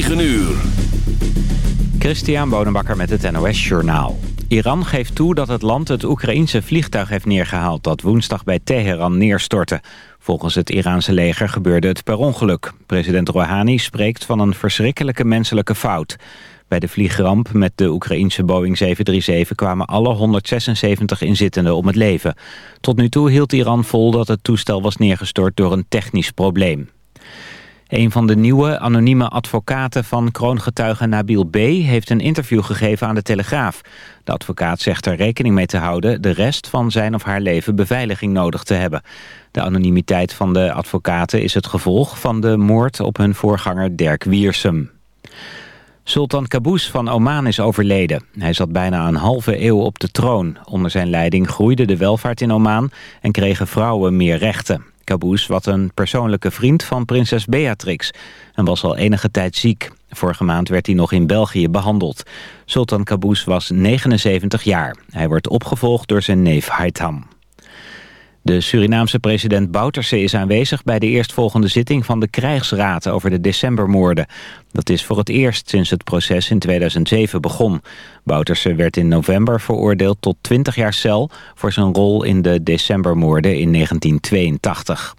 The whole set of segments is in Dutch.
9 uur. Christian Bonenbakker met het NOS Journaal. Iran geeft toe dat het land het Oekraïense vliegtuig heeft neergehaald... dat woensdag bij Teheran neerstortte. Volgens het Iraanse leger gebeurde het per ongeluk. President Rouhani spreekt van een verschrikkelijke menselijke fout. Bij de vliegramp met de Oekraïense Boeing 737 kwamen alle 176 inzittenden om het leven. Tot nu toe hield Iran vol dat het toestel was neergestort door een technisch probleem. Een van de nieuwe anonieme advocaten van kroongetuige Nabil B. heeft een interview gegeven aan de Telegraaf. De advocaat zegt er rekening mee te houden de rest van zijn of haar leven beveiliging nodig te hebben. De anonimiteit van de advocaten is het gevolg van de moord op hun voorganger Dirk Wiersum. Sultan Qaboos van Oman is overleden. Hij zat bijna een halve eeuw op de troon. Onder zijn leiding groeide de welvaart in Oman en kregen vrouwen meer rechten. Qaboos was een persoonlijke vriend van prinses Beatrix en was al enige tijd ziek. Vorige maand werd hij nog in België behandeld. Sultan Qaboos was 79 jaar. Hij wordt opgevolgd door zijn neef Haitham. De Surinaamse president Bouterse is aanwezig bij de eerstvolgende zitting van de krijgsraad over de decembermoorden. Dat is voor het eerst sinds het proces in 2007 begon. Bouterse werd in november veroordeeld tot 20 jaar cel voor zijn rol in de decembermoorden in 1982.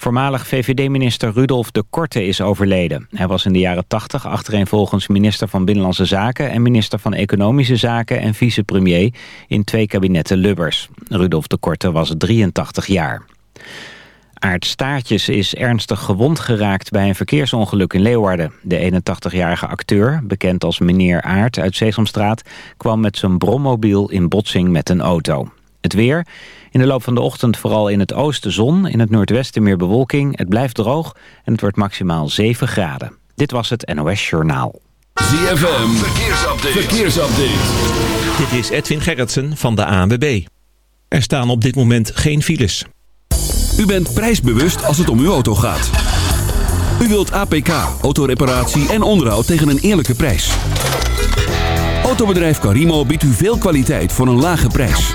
Voormalig VVD-minister Rudolf de Korte is overleden. Hij was in de jaren 80 achtereenvolgens minister van Binnenlandse Zaken... en minister van Economische Zaken en vicepremier in twee kabinetten Lubbers. Rudolf de Korte was 83 jaar. Aart Staartjes is ernstig gewond geraakt bij een verkeersongeluk in Leeuwarden. De 81-jarige acteur, bekend als meneer Aart uit Sesamstraat... kwam met zijn brommobiel in botsing met een auto. Het weer. In de loop van de ochtend vooral in het oosten zon. In het noordwesten meer bewolking. Het blijft droog en het wordt maximaal 7 graden. Dit was het NOS Journaal. ZFM. Verkeersupdate. Verkeersupdate. Dit is Edwin Gerritsen van de ANWB. Er staan op dit moment geen files. U bent prijsbewust als het om uw auto gaat. U wilt APK, autoreparatie en onderhoud tegen een eerlijke prijs. Autobedrijf Carimo biedt u veel kwaliteit voor een lage prijs.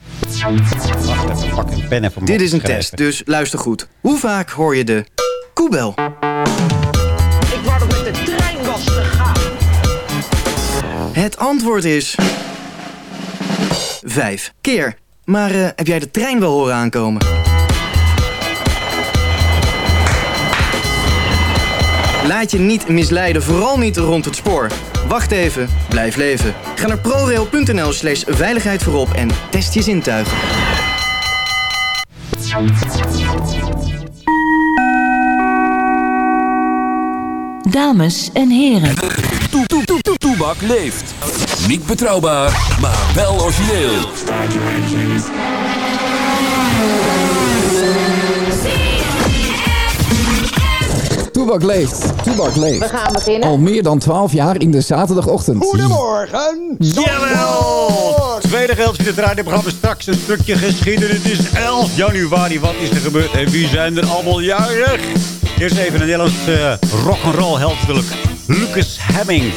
Wacht even, pak een pen even Dit is een test, dus luister goed. Hoe vaak hoor je de koebel? Ik wou met de trein was gegaan. Het antwoord is... Vijf keer. Maar eh, heb jij de trein wel horen aankomen? Laat je niet misleiden, vooral niet rond het spoor. Wacht even, blijf leven. Ga naar prorail.nl slash veiligheid voorop en test je zintuigen. Dames en heren. Toe, toe, toe, toe, Toebak leeft. Niet betrouwbaar, maar wel origineel. Toebak leeft. Toebak leeft. We gaan beginnen. Al meer dan 12 jaar in de zaterdagochtend. Goedemorgen. Jawel! Tweede geld in het radioprogramma. Straks een stukje geschiedenis. Het is 11 januari. Wat is er gebeurd en wie zijn er allemaal jarig? Eerst even een Nederlands uh, rock'n'roll held natuurlijk. Lucas Hemming.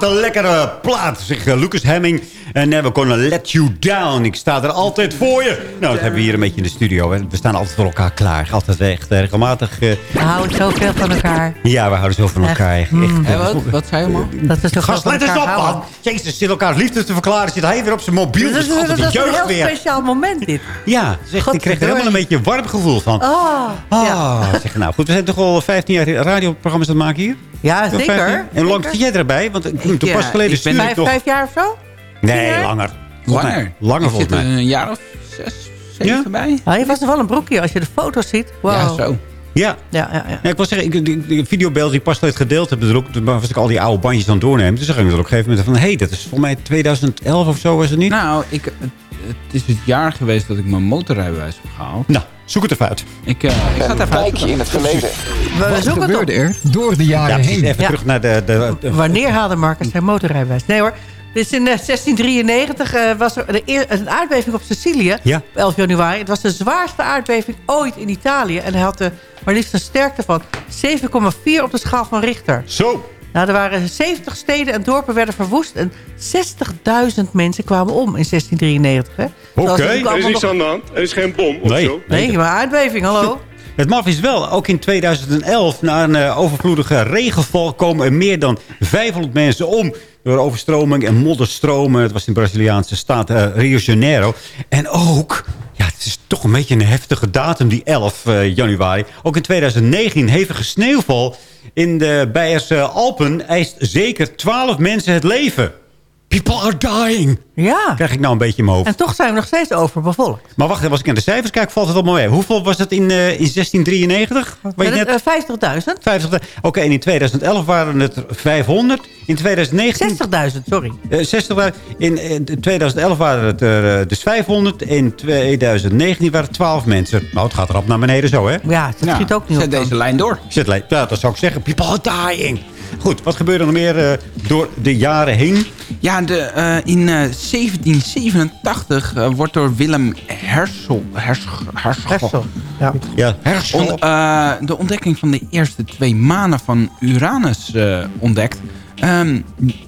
Wat een lekkere plaat, zegt eh, Lucas Hemming. En Never Gonna Let You Down. Ik sta er altijd voor je. Nou, dat hebben we hier een beetje in de studio. Hè. We staan altijd voor elkaar klaar. Altijd echt eh, regelmatig. eh, We houden zoveel van elkaar. ja, we houden zo van elkaar. Echt, Mm. eh, En wat- wat zei je, man? Dat is toch Gast, let eens op, elkaar man. Jezus, zit elkaar liefde te verklaren. Zit hij weer op zijn mobiel. Dat dat is een jeugd heel weer. speciaal moment dit. Ja, zeg, ik kreeg er helemaal een beetje een warm gevoel van. Oh, Ah, zeg, nou goed, we zijn toch al 15 jaar radioprogramma's aan het maken hier? Ja, zeker. 15? En hoe lang zit jij erbij? Want ik, toen pas Ja, geleden ik ben vijf, nog... vijf jaar of zo? Nee, jaar? langer. Langer. Langer Ik volgens mij. een jaar of zes, zeven bij. Ah, je was er wel een broekje als je de foto's ziet. Wow. Ja, zo. Ja. Ja, ja, ja. Ja, ik wil zeggen, ik, videobeelden die ik pas geleden gedeeld heb, ook, toen was ik al die oude bandjes aan het doornemen. Dus zag ik er op een gegeven moment van, hé, hey, dat is volgens mij 2011 of zo, was het niet? Nou, ik, het, het is het jaar geweest dat ik mijn motorrijbewijs heb gehaald. Nou, zoek het even uit. Ik, eh, ik ga het even uit. in het verleden. We Wat zoeken het gebeurde er door de jaren Ja, heen? Even Ja. terug naar de... de, de- Wanneer haalde Marcus zijn motorrijbewijs? Nee hoor. Dus in eh, 1693 eh, was er de een aardbeving op Sicilië. Ja. Op 11 januari. Het was de zwaarste aardbeving ooit in Italië. En hij had er maar liefst een sterkte van 7,4 op de schaal van Richter. Zo. Nou, er waren 70 steden en dorpen werden verwoest. En 60.000 mensen kwamen om in 1693. hè. Terwijl ze natuurlijk allemaal nog- aan de hand. Er is geen bom of Nee. zo. Nee, maar aardbeving, hallo. Het maf is wel, ook in 2011, na een eh, overvloedige regenval... komen er meer dan 500 mensen om door overstroming en modderstromen. Het was in Braziliaanse staat eh, Rio Janeiro. En ook, ja, het is toch een beetje een heftige datum, die 11 eh, januari. Ook in 2019 hevige sneeuwval in de Beierse Alpen... eist zeker 12 mensen het leven. People are dying. Ja. Krijg ik nou een beetje in mijn hoofd. En toch zijn we nog steeds overbevolkt. Maar wacht, als ik naar de cijfers kijk, valt het allemaal mee. Hoeveel was het in, eh, in 1693? Weet je net? Eh, 50.000? 50. Oké, en in 2011 waren het er 500. In 2019... 60.000, sorry. eh, 60. In, eh, 2011 waren het er eh, dus 500. In 2019 waren het 12 mensen. Nou, het gaat erop naar beneden zo, hè? Ja, dat schiet ook niet Zet op. dan. deze lijn door. Zet lijn. Ja, dat zou ik zeggen. People are dying. Goed, wat gebeurde er nog meer eh, door de jaren heen? Ja, de, eh, in eh, 1787 eh, wordt door Willem Herschel... Herschel, Herschel, Herschel, ja. Ja, Herschel. on- eh, de ontdekking van de eerste twee manen van Uranus eh, ontdekt. Ehm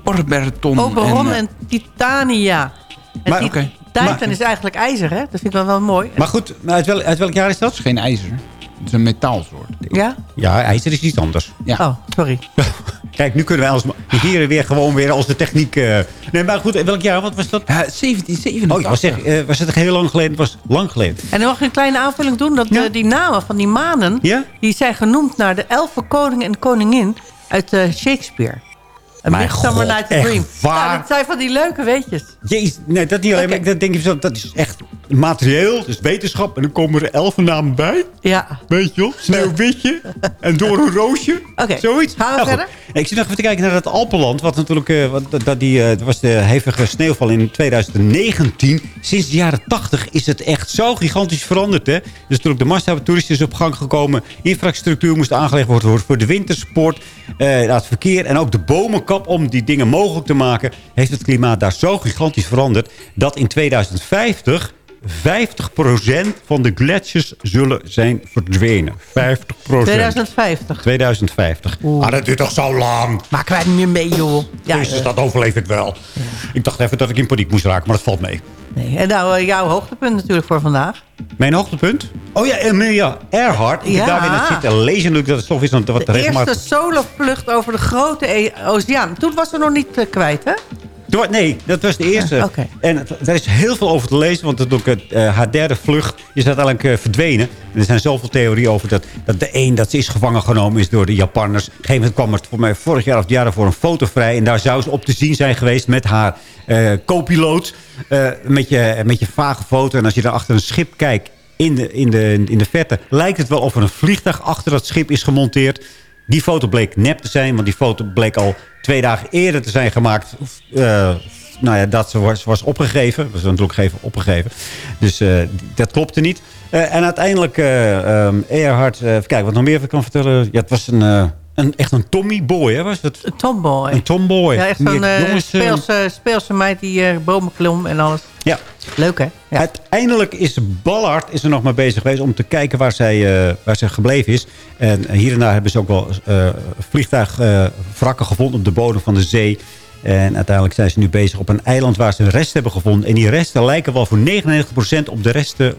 Orberton Oberon en... en, Titania. En Maar-. Titan Maar- is eigenlijk ijzer, hè? Dat vind ik wel, wel mooi. Maar goed, uit, wel, uit welk jaar is dat? is geen ijzer. Het is een metaalsoort. Ja? Ja, ijzer is iets anders. Ja. Oh, sorry. Kijk, nu kunnen wij als hier weer gewoon weer onze techniek... eh, Nee, maar goed, welk jaar? Wat was dat? Eh, 1787. Oh, ik was, zeg, eh, was het heel lang geleden? Het was lang geleden. En dan mag ik een kleine aanvulling doen. Dat Ja. eh, die namen van die manen... Ja? die zijn genoemd naar de elfen koning en koningin uit eh, Shakespeare. Een Mijn Midsummer Night's echt Dream. waar? Ja, dat zijn van die leuke weetjes. Jezus, nee, dat niet alleen. Maar ik denk je zo, dat is echt materieel, dus wetenschap. En dan komen er elfen namen bij. Ja. Weet je wel? Sneeuwwitje. en door een roosje. Oké, Zoiets. gaan we Nou, goed. verder? Ik zit nog even te kijken naar het Alpenland. Wat natuurlijk, eh, wat, dat- die, eh, was de hevige sneeuwval in 2019. Sinds de jaren 80 is het echt zo gigantisch veranderd. Hè? Dus toen ook de massa toeristen is op gang gekomen. Infrastructuur moest aangelegd worden voor- voor de wintersport. eh, het verkeer en ook de bomenkap om die dingen mogelijk te maken. Heeft het klimaat daar zo gigantisch veranderd. Dat in 2050 50% van de gletsjers zullen zijn verdwenen. 50%. 2050. 2050. Ah, dat duurt toch zo lang? Maken wij niet meer mee, joh. Ja, Jezus, eh, dat overleef ik wel. Ik dacht even dat ik in paniek moest raken, maar dat valt mee. nee. En nou, eh, jouw hoogtepunt natuurlijk voor vandaag. Mijn hoogtepunt? Oh ja, Emilia Earhart. Ik Ja. heb daar weer naar zitten lezen. natuurlijk, Dat is toch zo'n wat De regelmatig... eerste solovlucht over de grote e- oceaan. Toen was ze nog niet eh, kwijt, hè? Door- Nee, dat was de eerste. Ah. En het- daar is heel veel over te lezen. Want het, ook, eh, haar derde vlucht is uiteindelijk eh, verdwenen. En er zijn zoveel theorieën over dat, dat de een dat ze is gevangen genomen is door de Japanners. Op een gegeven moment kwam er voor mij vorig jaar of het jaar voor een foto vrij. En daar zou ze op te zien zijn geweest met haar eh co-piloot. Met, je, met je vage foto. En als je dan achter een schip kijkt in de, in, de, in de verte lijkt het wel of er een vliegtuig achter dat schip is gemonteerd. Die foto bleek nep te zijn, want die foto bleek al twee dagen eerder te zijn gemaakt. eh, nou ja, dat ze was, was opgegeven. Was natuurlijk even opgegeven. Dus eh, dat klopte niet. Eh, en uiteindelijk, um, Earhart, even kijken wat nog meer kan vertellen. Ja, het was een, een, echt een Tommy boy, hè? Was het? Een tomboy. Een tomboy. Ja, echt zo'n eh, eh, speelse, speelse meid die eh, bomen klom en alles. Ja. Leuk, hè? Ja. Uiteindelijk is Ballard is er nog mee bezig geweest om te kijken waar zij, waar zij gebleven is. En hier en daar hebben ze ook wel vliegtuigwrakken gevonden op de bodem van de zee. En uiteindelijk zijn ze nu bezig op een eiland waar ze een rest hebben gevonden. En die resten lijken wel voor 99% op de resten,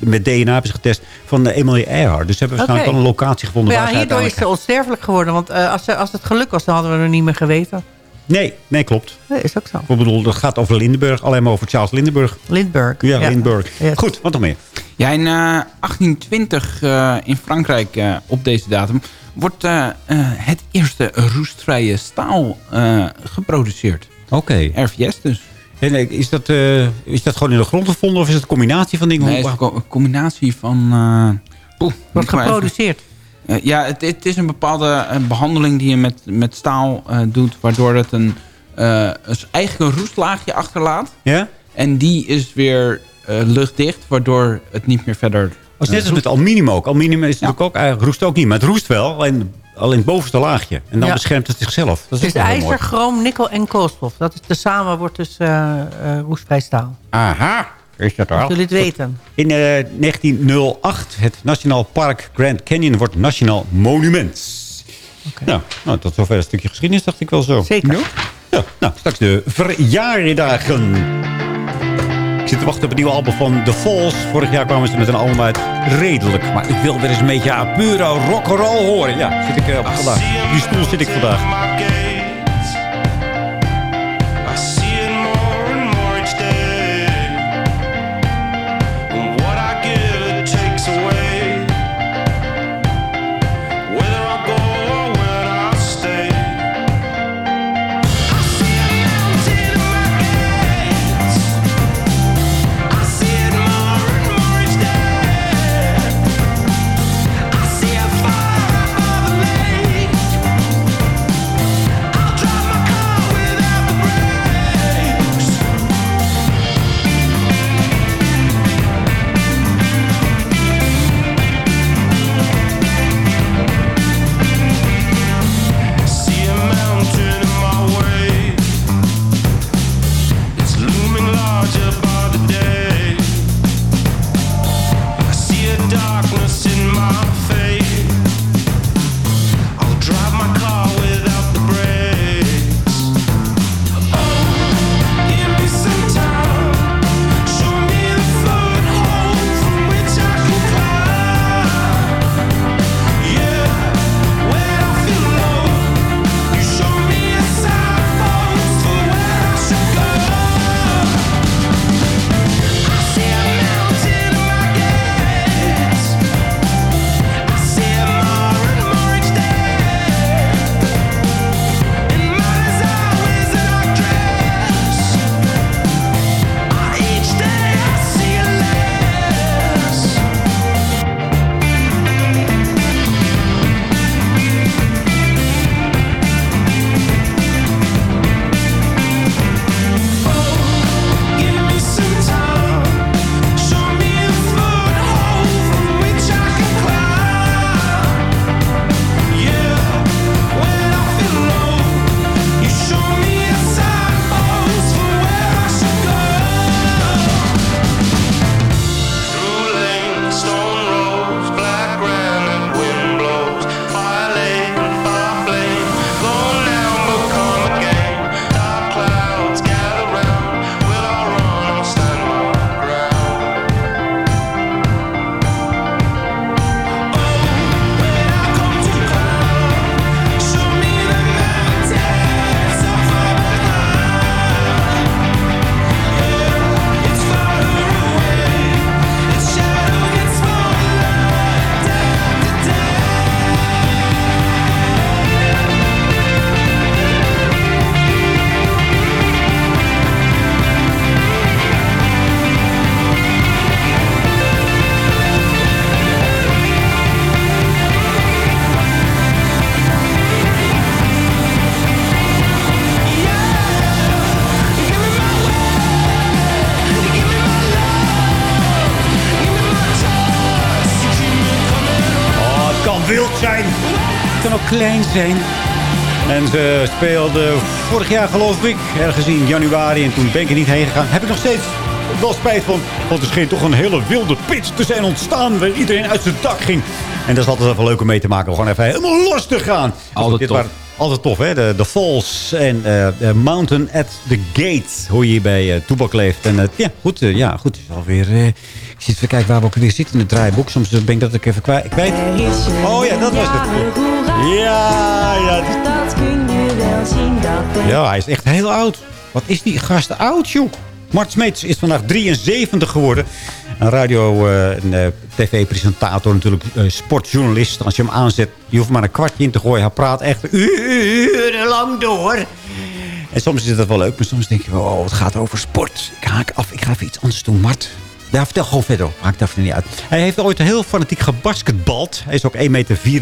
met DNA hebben ze getest, van de Emily Earhart. Dus ze hebben waarschijnlijk Oké. wel een locatie gevonden Maar waar ja, ze hierdoor is ze onsterfelijk geworden. Want eh, als, ze, als het geluk was, dan hadden we het niet meer geweten. Nee, nee, klopt. Dat is ook zo. Ik bedoel, dat gaat over Lindenburg, alleen maar over Charles Lindenburg. Lindbergh. Ja, Ja. Lindenburg. Yes. Goed, wat nog meer? Ja, in eh, 1820 eh, in Frankrijk eh, op deze datum wordt eh, eh, het eerste roestvrije staal eh, geproduceerd. Oké. RVS dus. En is dat, eh, is dat gewoon in de grond gevonden of is het een combinatie van dingen? Nee, het is een co- een combinatie van... eh poeh, Wordt geproduceerd. Eh, ja, het, het is een bepaalde eh, behandeling die je met, met staal eh, doet... waardoor het een, eh, een eigen roestlaagje achterlaat. Ja? En die is weer eh, luchtdicht, waardoor het niet meer verder... Als net als met aluminium ook. Aluminium is natuurlijk ook, eigenlijk roest ook niet, maar het roest wel. Alleen, alleen het bovenste laagje. En dan Ja. beschermt het zichzelf. Dat is Het ijzer, mooi. chroom, nikkel en koolstof. Dat is tezamen wordt dus eh eh, roestvrij staal. Aha, is dat al? jullie het weten. In eh, 1908, het Nationaal Park Grand Canyon wordt Nationaal Monument. Nou, nou, tot zover een stukje geschiedenis, dacht ik wel zo. Zeker. Ja, Ja, nou, straks de verjaardagen. Ik zit te wachten op een nieuwe album van The Falls. Vorig jaar kwamen ze met een album uit. Redelijk. Maar ik wil weer eens een beetje pure rock'n'roll horen. Ja, zit ik eh, op vandaag. Die stoel zit ik vandaag. Klein zijn. En ze speelde vorig jaar geloof ik, ergens in januari. En toen ben ik er niet heen gegaan. Heb ik nog steeds wel spijt van. Want er scheen toch een hele wilde pit te zijn ontstaan. Waar iedereen uit zijn dak ging. En dat is altijd even leuk om mee te maken. Om gewoon even helemaal los te gaan. Altijd Dit waren altijd tof, hè? De, de Falls en eh, de Mountain at the Gate. Hoe je hier bij eh Toebak leeft. En eh, ja, goed. ja, goed. Het is alweer... ik zit even kijken waar we ook weer zitten in het draaiboek. Soms ben ik dat ik even kwijt. kwijt. Oh ja, dat was het. Ja, ja. Dat kun je wel zien, Ja, hij is echt heel oud. Wat is die gast oud, joh. Mart Smeets is vandaag 73 geworden. Een radio- eh, eh, tv-presentator, natuurlijk eh, sportjournalist. Als je hem aanzet, je hoeft maar een kwartje in te gooien. Hij praat echt urenlang door. En soms is dat wel leuk, maar soms denk je oh, het gaat over sport. Ik haak af, ik ga even iets anders doen, Mart. Ja, vertel gewoon verder. Maakt daar niet uit. Hij heeft ooit heel fanatiek gebasketbald. Hij is ook 1,94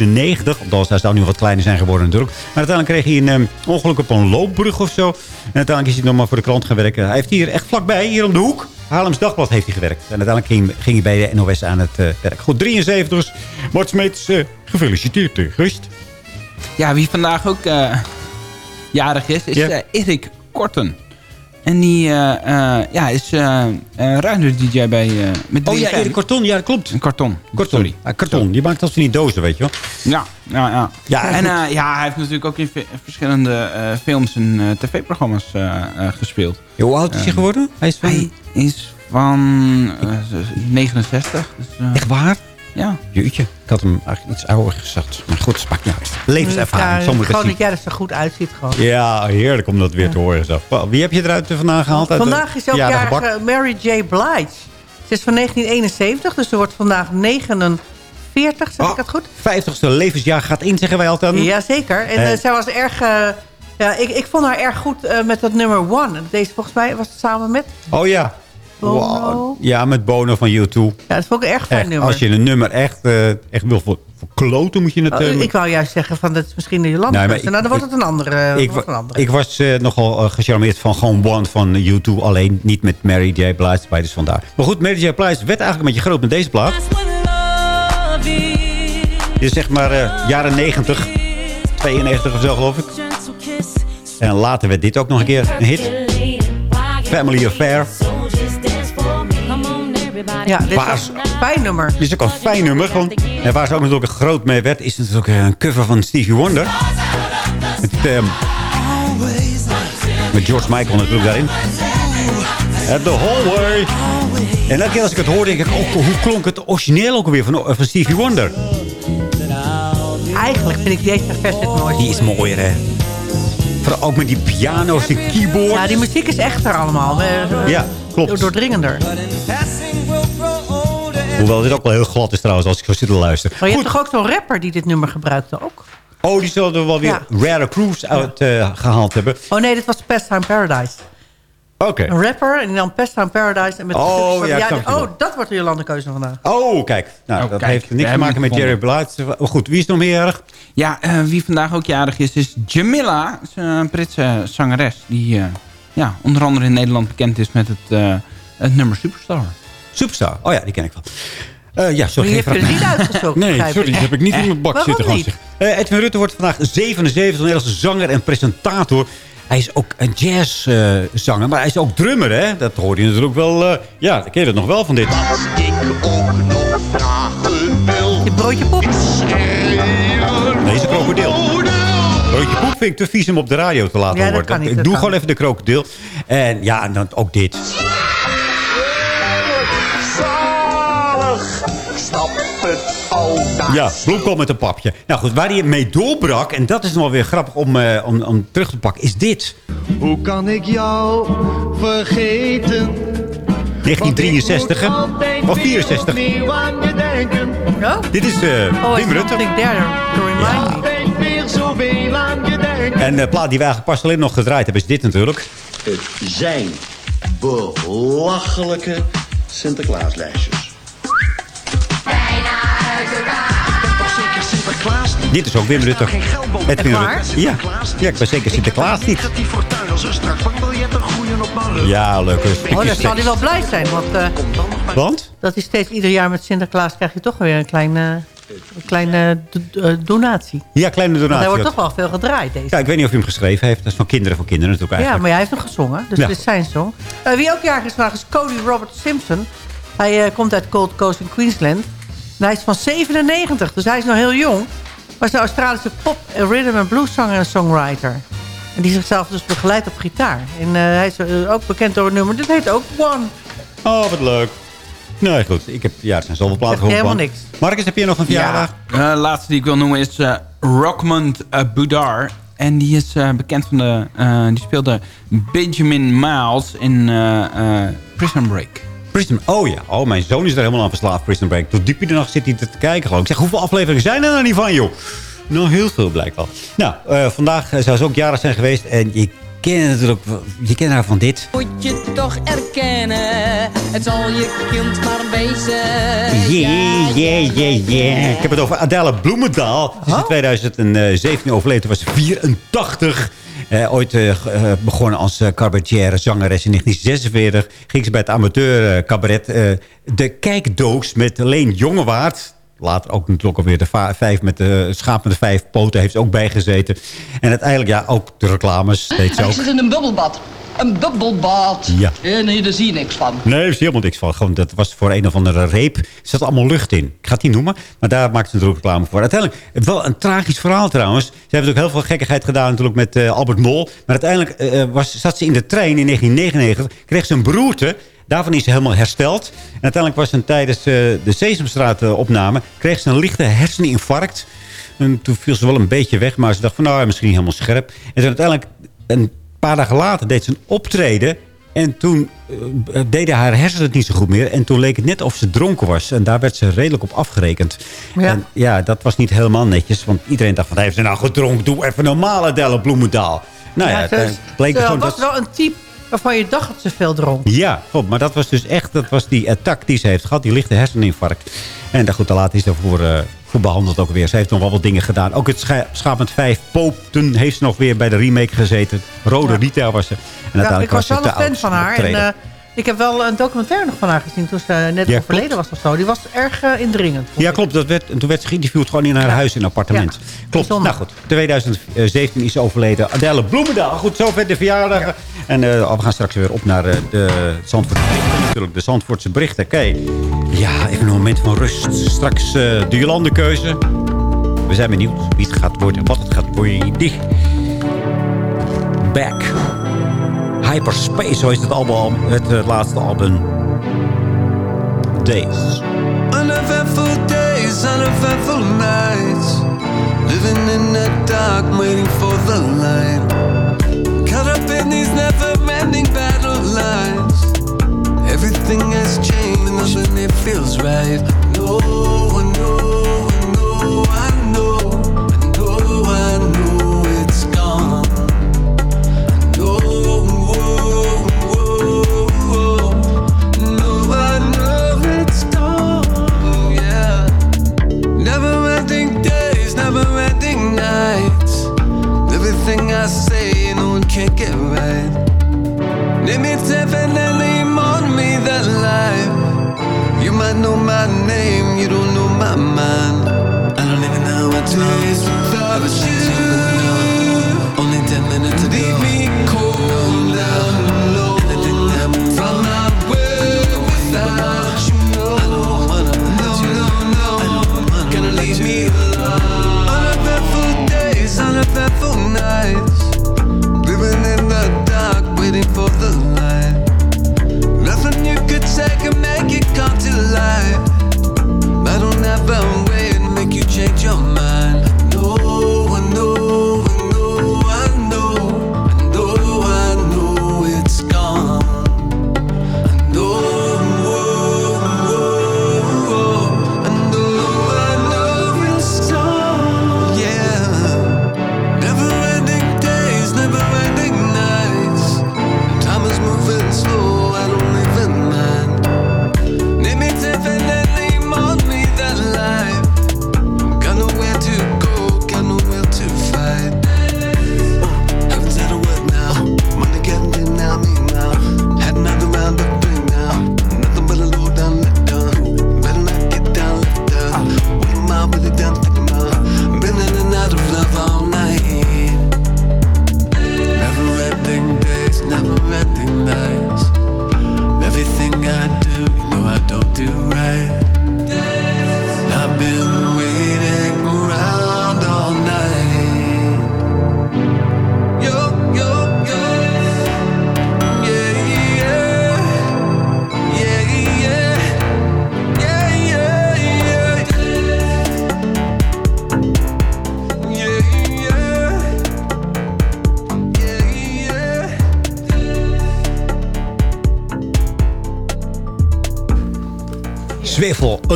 meter. Althans, hij zou nu wat kleiner zijn geworden natuurlijk. Maar uiteindelijk kreeg hij een ehm, ongeluk op een loopbrug of zo. En uiteindelijk is hij nog maar voor de krant gaan werken. Hij heeft hier echt vlakbij, hier om de hoek. Haarlems Dagblad heeft hij gewerkt. En uiteindelijk ging, ging hij bij de NOS aan het eh, werk. Goed, 73 dus. Mart Smeets, eh, gefeliciteerd, uh, Gust. Ja, wie vandaag ook eh, jarig is, is eh, Erik Korten. En die eh, eh, ja, is eh eh, radio-dj bij... met Oh ja, 3FM. Erik Korton, ja, dat klopt. Een karton. Karton. Sorry. Ah, karton. Je maakt dat van die dozen, weet je wel. Ja, ja, ja. Ja, en ja, hij heeft natuurlijk ook in ve- verschillende films en tv-programma's gespeeld. Hoe oud is hij geworden? Hij is van... Hij is van eh, 69. Dus, Echt waar? Ja. Jeetje, ik had hem eigenlijk iets ouder gezegd. Maar goed, het maakt niet uit. Levenservaring, Ja, zo moet ik het gewoon dat jij er zo goed uitziet gewoon. Ja, heerlijk om dat weer te horen. Zo. Wie heb je eruit eh, vandaan gehaald? Vandaag is ook bak? eh, Mary J. Blige. Ze is van 1971, dus ze wordt vandaag 49, zeg ik het goed? 50ste levensjaar gaat in, zeggen wij altijd. Jazeker. En Eh. zij was erg... ja, ik, ik vond haar erg goed met dat nummer One. Deze volgens mij was het samen met... Oh ja. Bono. Wow. Ja, met Bono van U2. Ja, dat vond ik een erg fijn Echt, nummer. als je een nummer echt, eh, echt wil voor, voor kloten, moet je het... Oh, eh, ik wou juist zeggen van dat is misschien de Jolanda. Nee, nou, dan wordt het een andere. ik, een andere. ik was eh, nogal gecharmeerd van gewoon One van U2. Alleen niet met Mary J. Blige bij, dus vandaar. Maar goed, Mary J. Blige werd eigenlijk een beetje groot met deze plaat. Dit is zeg maar jaren 90. 92 of zo, geloof ik. En later werd dit ook nog een keer een hit. Family Affair. Ja, dit Waar- was een fijn nummer. Dit is ook een fijn nummer. Gewoon. En waar ze ook natuurlijk groot mee werd, is natuurlijk eh, een cover van Stevie Wonder. Met, ehm, met George Michael natuurlijk daarin. At the Hallway. En elke keer als ik het hoor, denk ik, oh, hoe klonk het origineel ook alweer van, van Stevie Wonder? Eigenlijk vind ik deze versie het mooiste. Die is mooier, hè? Vooral ook met die piano's, die keyboard. Ja, die muziek is echter allemaal. eh, Ja, klopt. Doordringender. Hoewel dit ook wel heel glad is trouwens, als ik zo zit te luisteren. Maar je hebt toch ook zo'n rapper die dit nummer gebruikte ook? Oh, die zullen er wel weer Rare Cruise uit eh, gehaald hebben. Oh nee, dit was Pastime Paradise. Oké. Een rapper en dan Pastime Paradise. En met Oh, ja, oh, dat wordt de Jolande keuze vandaag. Oh, kijk. Nou, Oh, dat kijk, heeft we niks te maken met Jerry Blige. Maar Goed, wie is nog meer erg? Ja, eh, wie vandaag ook jarig is, is Jamila. Is een Britse zangeres. Die eh, ja, onder andere in Nederland bekend is met het, eh, het nummer Superstar. Superstar. Oh ja, die ken ik wel. Eh, ja, sorry. Je hebt er vraag. niet uitgezocht, Nee, sorry. ik. Die heb ik niet in mijn bak zitten. niet? Eh, Edwin Rutte wordt vandaag 77, een Nederlandse zanger en presentator. Hij is ook een jazzzanger, maar hij is ook drummer, hè? Dat hoor je natuurlijk wel. eh, ja, dan ken je het nog wel van dit. Je broodje pop. Deze krokodil. Broodje poep vind ik te vies om op de radio te laten Ja, dat niet, ik dat doe kan gewoon even de krokodil. En ja, en dan ook dit. Snap het al Ja, bloemkool met een papje. Nou goed, waar hij mee doorbrak, en dat is nog wel weer grappig om, eh, om, om terug te pakken, is dit. Hoe kan ik jou vergeten? 1963, hè? Of 64. Ja? Dit is eh Oh, Wim Rutte. En de plaat die wij eigenlijk pas alleen nog gedraaid hebben, is dit natuurlijk. Het zijn belachelijke Sinterklaaslijstjes. Dit is ook Wim Rutte. Edwin waar? Rutte. Ja. ja, ik ben zeker Sinterklaas niet. Dat die fortuin als een straks bankbiljetten groeien op mijn rug. Ja, leuk. Oh, dan zal hij wel blij zijn. Want eh, Want? dat is steeds ieder jaar met Sinterklaas krijg je toch weer een klein... eh, Een kleine eh, donatie. Ja, kleine donatie. hij wordt toch wel veel gedraaid, deze. Ja, ik weet niet of hij hem geschreven heeft. Dat is van kinderen voor kinderen natuurlijk Ja, eigenlijk. maar hij heeft hem gezongen. Dus Ja. dit is zijn song. Eh, wie ook jarig is vandaag is Cody Robert Simpson. Hij eh, komt uit Gold Coast in Queensland. En hij is van 97, dus hij is nog heel jong. Maar is een Australische pop, eh, rhythm en blues zanger en songwriter. En die zichzelf dus begeleidt op gitaar. En eh, hij is eh, ook bekend door een nummer. Dit heet ook One. Oh, wat leuk. Nee, goed. Ik heb, ja, er zijn zoveel platen Zegt helemaal gehoord. niks. Marcus, heb je nog een verjaardag? Ja, de laatste die ik wil noemen is eh Rockmond Boudar. En die is eh, bekend van de... eh, die speelde Benjamin Miles in eh, eh, Prison Break. Prison, oh ja. Oh, mijn zoon is er helemaal aan verslaafd, Prison Break. Tot diep in de nacht zit hij te kijken geloof ik. Ik zeg, hoeveel afleveringen zijn er nou niet van, joh? Nou, heel veel blijkbaar. Nou, eh, vandaag zou ze ook jarig zijn geweest. En je kent natuurlijk... Je kent haar van dit. Moet je toch erkennen, het zal je kind maar wezen. Yeah, yeah, yeah, yeah. Ik heb het over Adele Bloemendaal. Ze is in 2017 overleden. was ze 84. Eh, ooit eh, eh, begonnen als uh, cabaretière zangeres in 1946. Ging ze bij het amateur cabaret De Kijkdoos met Leen Jongewaard. Later ook natuurlijk alweer de vijf met de schaap met de vijf poten heeft ze ook bijgezeten. En uiteindelijk ja, ook de reclames Ik ook. zit in een bubbelbad. Een bubbelbad. Ja. Eh, nee, daar zie je niks van. Nee, daar is helemaal niks van. Gewoon, dat was voor een of andere reep. Er zat allemaal lucht in. Ik ga het niet noemen, maar daar maakte ze natuurlijk reclame voor. Uiteindelijk, wel een tragisch verhaal trouwens. Ze hebben ook heel veel gekkigheid gedaan natuurlijk met eh, Albert Mol. Maar uiteindelijk eh, was, zat ze in de trein in 1999. Kreeg ze een beroerte. Daarvan is ze helemaal hersteld. En uiteindelijk was ze tijdens eh, de Sesamstraat eh, opname... kreeg ze een lichte herseninfarct. En toen viel ze wel een beetje weg. Maar ze dacht van, nou, misschien niet helemaal scherp. En toen uiteindelijk, een paar dagen later, deed ze een optreden... En toen eh, deden haar hersenen het niet zo goed meer. En toen leek het net of ze dronken was. En daar werd ze redelijk op afgerekend. Ja. En ja, dat was niet helemaal netjes. Want iedereen dacht van, heeft ze nou gedronken? Doe even normaal, Adele Bloemendaal. Nou ja, Ja, het bleek ze gewoon was dat... wel een type waarvan je dacht dat ze veel dronk. Ja, klopt. Maar dat was dus echt dat was die attack die ze heeft gehad. Die lichte herseninfarct. En daar goed, te laat is daarvoor eh, voor behandeld ook weer. Ze heeft nog wel wat dingen gedaan. Ook het scha- schaap met vijf poten heeft ze nog weer bij de remake gezeten. Rode Ja. Rita was ze. En Ja, ik was wel een fan van haar. En, ik heb wel een documentaire nog van haar gezien toen ze net Ja, overleden klopt. was of zo. Die was erg eh, indringend. Ja, klopt. Dat werd, en toen werd ze geïnterviewd gewoon in haar huis in een appartement. Klopt. Nou goed, 2017 is ze overleden. Adele Bloemendaal. Goed, zover de verjaardag. En eh, we gaan straks weer op naar eh, de Zandvoortse natuurlijk de Zandvoortse berichten. Oké. Ja, even een moment van rust. Straks eh, de Jolande-keuze. We zijn benieuwd wie het gaat worden en wat het gaat worden. Back. Hyperspace, is het album, het eh, laatste album. Days. Uneventful days, uneventful nights. Living in the dark, waiting for the light. Caught up in these never ending battle lines. Everything has changed, nothing it feels right. No, say, no one can get right. Name it definitely to me than life. You might know my name, you don't know my mind. I don't even know what days without you. Only ten minutes to Leave me cold down low. From my way without you. No, I don't wanna no, no, no. Gonna leave me alone. Uneventful days, uneventful nights. Can make it come to life. I make you change your mind.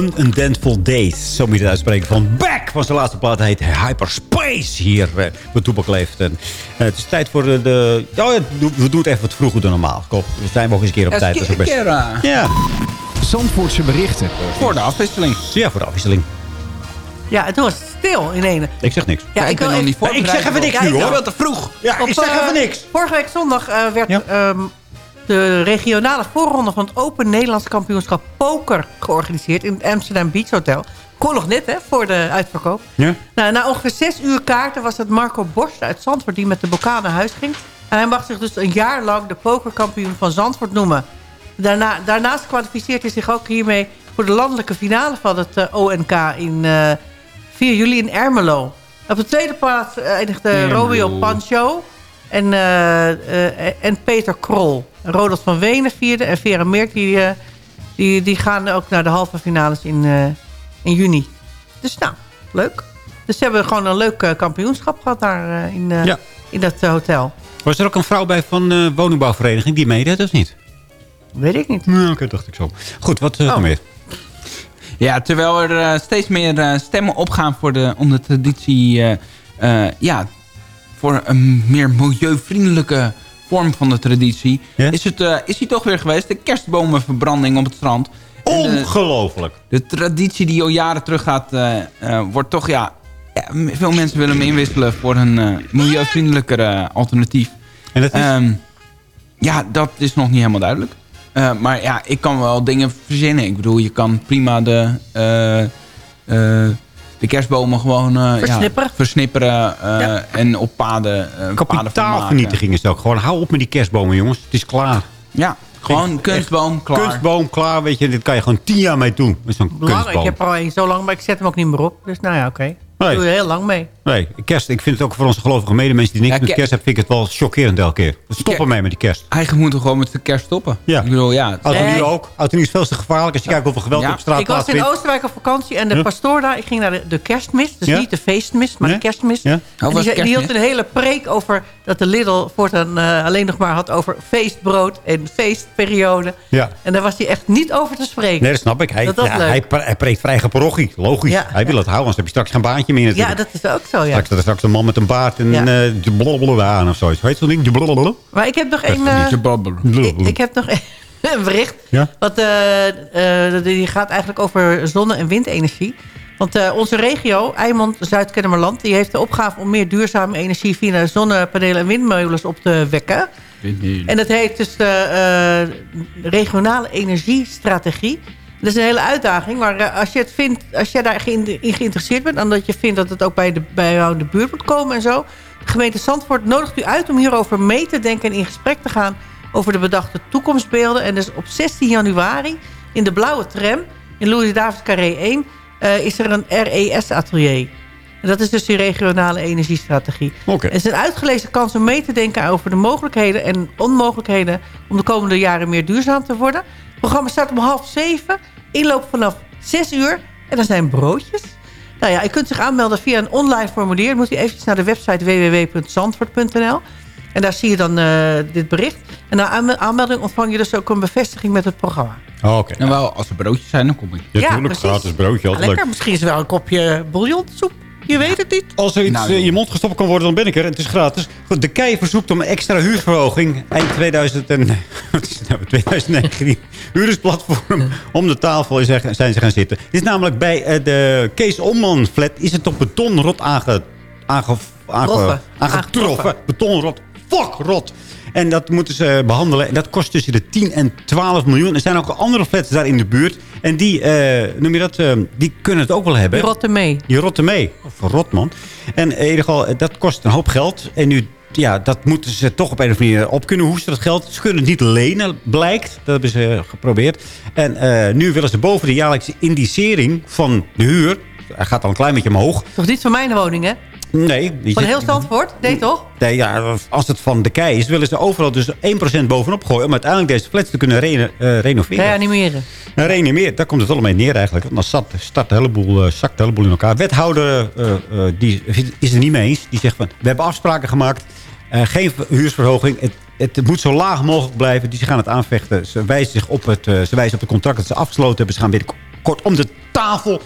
Uneventful Days. Zo moet je het uitspreken. Van Back van zijn laatste plaat heet Hyperspace. Hier uh, bij Toepak leeft. En, uh, het is tijd voor de... de oh ja, we doen het even wat vroeger dan normaal. Kom, we zijn nog eens een keer op tijd. Dat is best- eh, Ja. Zandvoortse berichten. Voor de afwisseling. Ja, voor de afwisseling. Ja, het was stil in ene. Ik zeg niks. Ja, ik, ben nog niet voorbereid. ik zeg even niks Ja, nu ik hoor. Wel te vroeg. Ja, Op, ik zeg eh, even niks. Vorige week zondag eh, werd Ja. De regionale voorronde van het Open Nederlands kampioenschap Poker georganiseerd in het Amsterdam Beach Hotel. Kon nog net, hè, voor de uitverkoop. Ja? Nou, na ongeveer zes uur kaarten was het Marco Borst uit Zandvoort die met de bokaal naar huis ging. En hij mag zich dus een jaar lang de pokerkampioen van Zandvoort noemen. Daarna, daarnaast kwalificeert hij zich ook hiermee voor de landelijke finale van het eh, ONK in eh 4 juli in Ermelo. Op de tweede plaats eh, eindigde Ermelo. Romeo Pancho en, eh, eh, en Peter Krol. Ronald van Wenen vierde en Vera Meert die, eh, die, die gaan ook naar de halve finales in, eh, in juni. Dus nou, leuk. Dus ze hebben gewoon een leuk eh, kampioenschap gehad daar in, eh, Ja. in dat hotel. Was er ook een vrouw bij van de woningbouwvereniging die meedeed of niet? Weet ik niet. Nou, oké, dacht ik zo. Goed, wat uh, Oh. nog meer? Ja, terwijl er eh, steeds meer eh, stemmen opgaan voor de, om de traditie... eh, eh, ja, voor een meer milieuvriendelijke vorm van de traditie... Ja? Is, het, eh, is die toch weer geweest. De kerstbomenverbranding op het strand. De- Ongelooflijk. De traditie die al jaren teruggaat, eh eh wordt toch, ja, Veel mensen willen hem inwisselen voor een eh milieuvriendelijker eh, alternatief. En dat is... Ehm, ja, dat is nog niet helemaal duidelijk. Eh, maar ja, ik kan wel dingen verzinnen. Ik bedoel, je kan prima de, eh, eh, de kerstbomen gewoon eh, Versnipperen. Ja, versnipperen eh, Ja. en op paden, eh paden van maken. Kapitaalvernietiging is het ook. Gewoon hou op met die kerstbomen, jongens. Het is klaar. Ja, gewoon kunstboom, klaar. Kunstboom, klaar. Weet je, dit kan je gewoon tien jaar mee doen. Met zo'n Lang, ik kunstboom. heb er al één zo lang, maar ik zet hem ook niet meer op. Dus nou ja, oké. Nee. Doe je heel lang mee. Nee, kerst. Ik vind het ook voor onze gelovige medemensen die niks Ja, met ke- kerst hebben, vind ik het wel chockerend elke keer. Stop Ke- ermee met die kerst. Eigenlijk moeten we gewoon met de kerst stoppen. Ja. Ik bedoel, ja. Oud Nee. ook. Oud is veel te gevaarlijk. Als je kijkt hoeveel geweld Ja. op straat Ik was in. Oosterwijk op vakantie en de pastoor daar, ik ging naar de, de kerstmis. Dus Ja. niet de feestmis, maar de kerstmis. Ja. En was die, zei- die hield een hele preek over dat de Lidl voortaan eh, alleen nog maar had over feestbrood en feestperiode. Ja. En daar was hij echt niet over te spreken. Nee, dat snap ik. Hij, Dat hij, pre- hij preekt vrij geparochie. Logisch. Ja. Hij wil het houden, anders heb je straks geen baantje meer ja, natuurlijk. dat is ook zo, ja. Straks er straks een man met een baard en Ja. blablabla aan of zoiets. Weet je zo'n ding? Blablabla? Maar ik heb nog één... eh, ik, ik heb nog een bericht. Ja? Wat, eh, eh, die gaat eigenlijk over zonne- en windenergie. Want eh, onze regio, Eimond, Zuid-Kennemerland... die heeft de opgave om meer duurzame energie... via zonnepanelen en windmolens op te wekken. En dat heet dus de eh, regionale energiestrategie. Dat is een hele uitdaging. Maar eh, als je, het vindt, als je daarin in geïnteresseerd bent... en dat je vindt dat het ook bij, de, bij jou in de buurt moet komen en zo... de gemeente Zandvoort nodigt u uit om hierover mee te denken... en in gesprek te gaan over de bedachte toekomstbeelden. En dus op 16 januari in de blauwe tram... in Louis Davids Carré 1... eh, is er een RES-atelier. En dat is dus die regionale energiestrategie. Oké. Het is een uitgelezen kans om mee te denken over de mogelijkheden en onmogelijkheden om de komende jaren meer duurzaam te worden. Het programma start om half zeven, inloop vanaf zes uur en er zijn broodjes. Nou ja, je kunt zich aanmelden via een online formulier. Dan moet u eventjes naar de website www.zandvoort.nl. En daar zie je dan eh, dit bericht. En na aanme- aanmelding ontvang je dus ook een bevestiging met het programma. Oh, Oké. En wel, als er broodjes zijn, dan kom ik. Ja, Ja, tuurlijk. precies. Gratis broodje, Ja, altijd lekker, leuk. misschien is er wel een kopje bouillonsoep. Je weet het niet. Als er iets Nou, eh, in je mond gestopt kan worden, dan ben ik er. En het is gratis. Goed, de KEI verzoekt om een extra huurverhoging. Eind 2000 en, nou, 2019. Huurdersplatform om de tafel zijn ze gaan zitten. Dit is namelijk bij eh, de Kees Omman flat. Is het op betonrot aange, aange, aange, Troffen. aangetroffen. Betonrot. Fuck rot. En dat moeten ze behandelen. En dat kost tussen de 10 en 12 miljoen. Er zijn ook andere flats daar in de buurt. En die, eh, noem je dat, eh, die kunnen het ook wel hebben. Die rotten mee. Je rotte mee. Of rot, man. En in ieder geval, dat kost een hoop geld. En nu, ja, dat moeten ze toch op een of andere manier op kunnen hoesten, dat geld. Ze kunnen het niet lenen, blijkt. Dat hebben ze geprobeerd. En eh, nu willen ze boven de jaarlijkse indicering van de huur... Hij gaat al een klein beetje omhoog. Toch niet van mijn woning, hè? Nee. Van heel Zandvoort? Nee, toch? Nee, ja, als het van de kei is, willen ze overal dus 1% bovenop gooien... om uiteindelijk deze flats te kunnen reno- eh, renoveren. Reanimeren. Nou, Reanimeer, daar komt het allemaal neer eigenlijk. Want dan start, start de hele boel, eh, zakt de hele boel in elkaar. Wethouder eh, die is het niet mee eens. Die zegt van, we hebben afspraken gemaakt. geen huursverhoging. Het, het moet zo laag mogelijk blijven. Die ze gaan het aanvechten. Ze wijzen, zich op het, ze wijzen op het contract dat ze afgesloten hebben. Ze gaan weer kortom de tafel.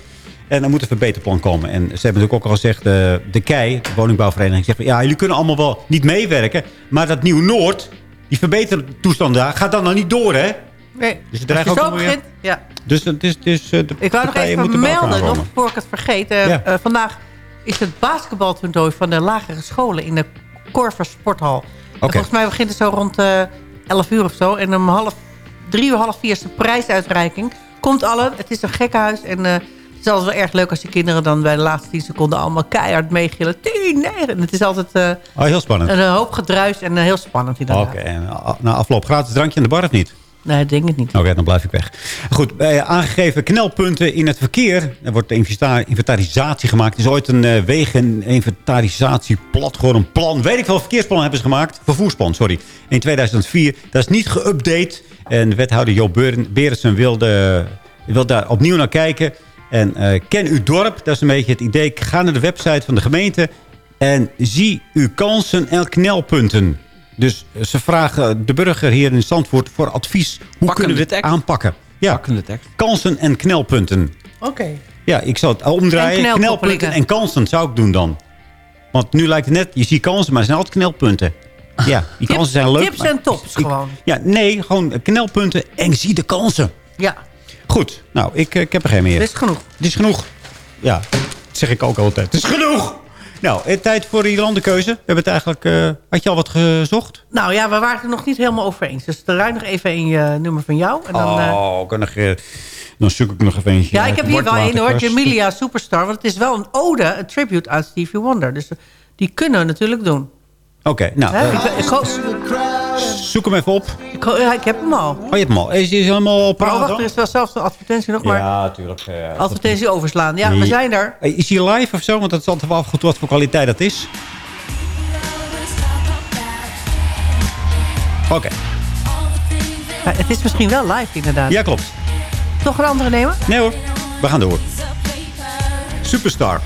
En er moet een verbeterplan komen. En ze hebben natuurlijk ook al gezegd, de, de KEI, de woningbouwvereniging, zegt ja, jullie kunnen allemaal wel niet meewerken. Maar dat Nieuw-Noord, die verbetertoestand daar, gaat dan nou niet door, hè? Nee, Dus ze als je ook zo nog begint... Ja. Dus het is, het eh, de Ik wou nog even melden, nog voor ik het vergeet. Eh, Ja. eh, vandaag is het basketbaltoernooi van de lagere scholen in de Corver Sporthal. En Volgens mij begint het zo rond eh 11 uur of zo. En om half drie uur, half vier is de prijsuitreiking. Komt allen, het is een gekkenhuis. En eh, het is altijd wel erg leuk als die kinderen dan bij de laatste 10 seconden allemaal keihard meegillen. 10, 9. En het is altijd eh, Oh, heel spannend. een eh, hoop gedruis en eh, heel spannend. Oké, en a- na afloop gratis drankje in de bar of niet? Nee, ik denk het niet. Oké, dan blijf ik weg. Goed, bij aangegeven knelpunten in het verkeer. Er wordt de inventa- inventarisatie gemaakt. Er is ooit een uh, wegen-inventarisatieplat, gewoon een plan. Weet ik wel, verkeersplan hebben ze gemaakt. Vervoersplan, sorry. In 2004. Dat is niet geüpdate. En wethouder Joop Beuren- Berendsen wilde, wil daar opnieuw naar kijken. En eh, ken uw dorp, dat is een beetje het idee. Ga naar de website van de gemeente. En zie uw kansen en knelpunten. Dus ze vragen de burger hier in Zandvoort voor advies. Hoe kunnen we dit aanpakken? Ja, kansen en knelpunten. Oké. Ja, ik zou het En omdraaien. Knelpunten en kansen zou ik doen dan. Want nu lijkt het net, je ziet kansen, maar er zijn altijd knelpunten. Ja, die kansen zijn leuk. Tips en tops gewoon. Ja, nee, gewoon knelpunten en zie de kansen. Ja, Goed, nou, ik, ik heb er geen meer. dit is genoeg. Het is genoeg. Ja, dat zeg ik ook altijd. Het is genoeg! Nou, eh, tijd voor die landenkeuze. We hebben het eigenlijk... eh, had je al wat gezocht? Nou ja, we waren het er nog niet helemaal over eens. Dus draai nog even een eh, nummer van jou. En dan, eh, oh, kan nog, eh, dan zoek ik nog even eentje. ja, ik heb hier wel een hoor. Jamilia Superstar. Want het is wel een ode, een tribute aan Stevie Wonder. Dus eh, die kunnen we natuurlijk doen. Oké, nou, eh, ik, zoek hem even op. ik, ja, ik heb hem al. Oh, je hebt hem al. Is hij helemaal op Maar oh, wacht, er is wel zelfs een advertentie nog. Maar Ja, natuurlijk. eh, advertentie overslaan. Ja, we zijn er. Hey, Is hij live of zo? Want dat is altijd wel afgoed wat voor kwaliteit dat is. Oké. Ja, het is misschien wel live inderdaad. Ja, klopt. Nog een andere nemen? Nee hoor, we gaan door. Superstar.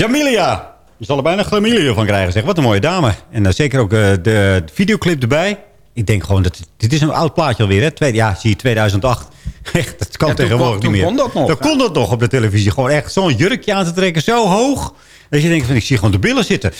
Jamilia. Je zal er bijna glamilia van krijgen, zeg. Wat een mooie dame. En uh, zeker ook uh, de videoclip erbij. Ik denk gewoon, dat dit is een oud plaatje alweer, hè? Tweede, ja, zie je, 2008. Echt, dat kan Ja, tegenwoordig kon- niet meer. toen kon dat nog, Dan kon dat nog op de televisie. Gewoon echt zo'n jurkje aan te trekken, zo hoog. Dat je denkt, van, ik zie gewoon de billen zitten.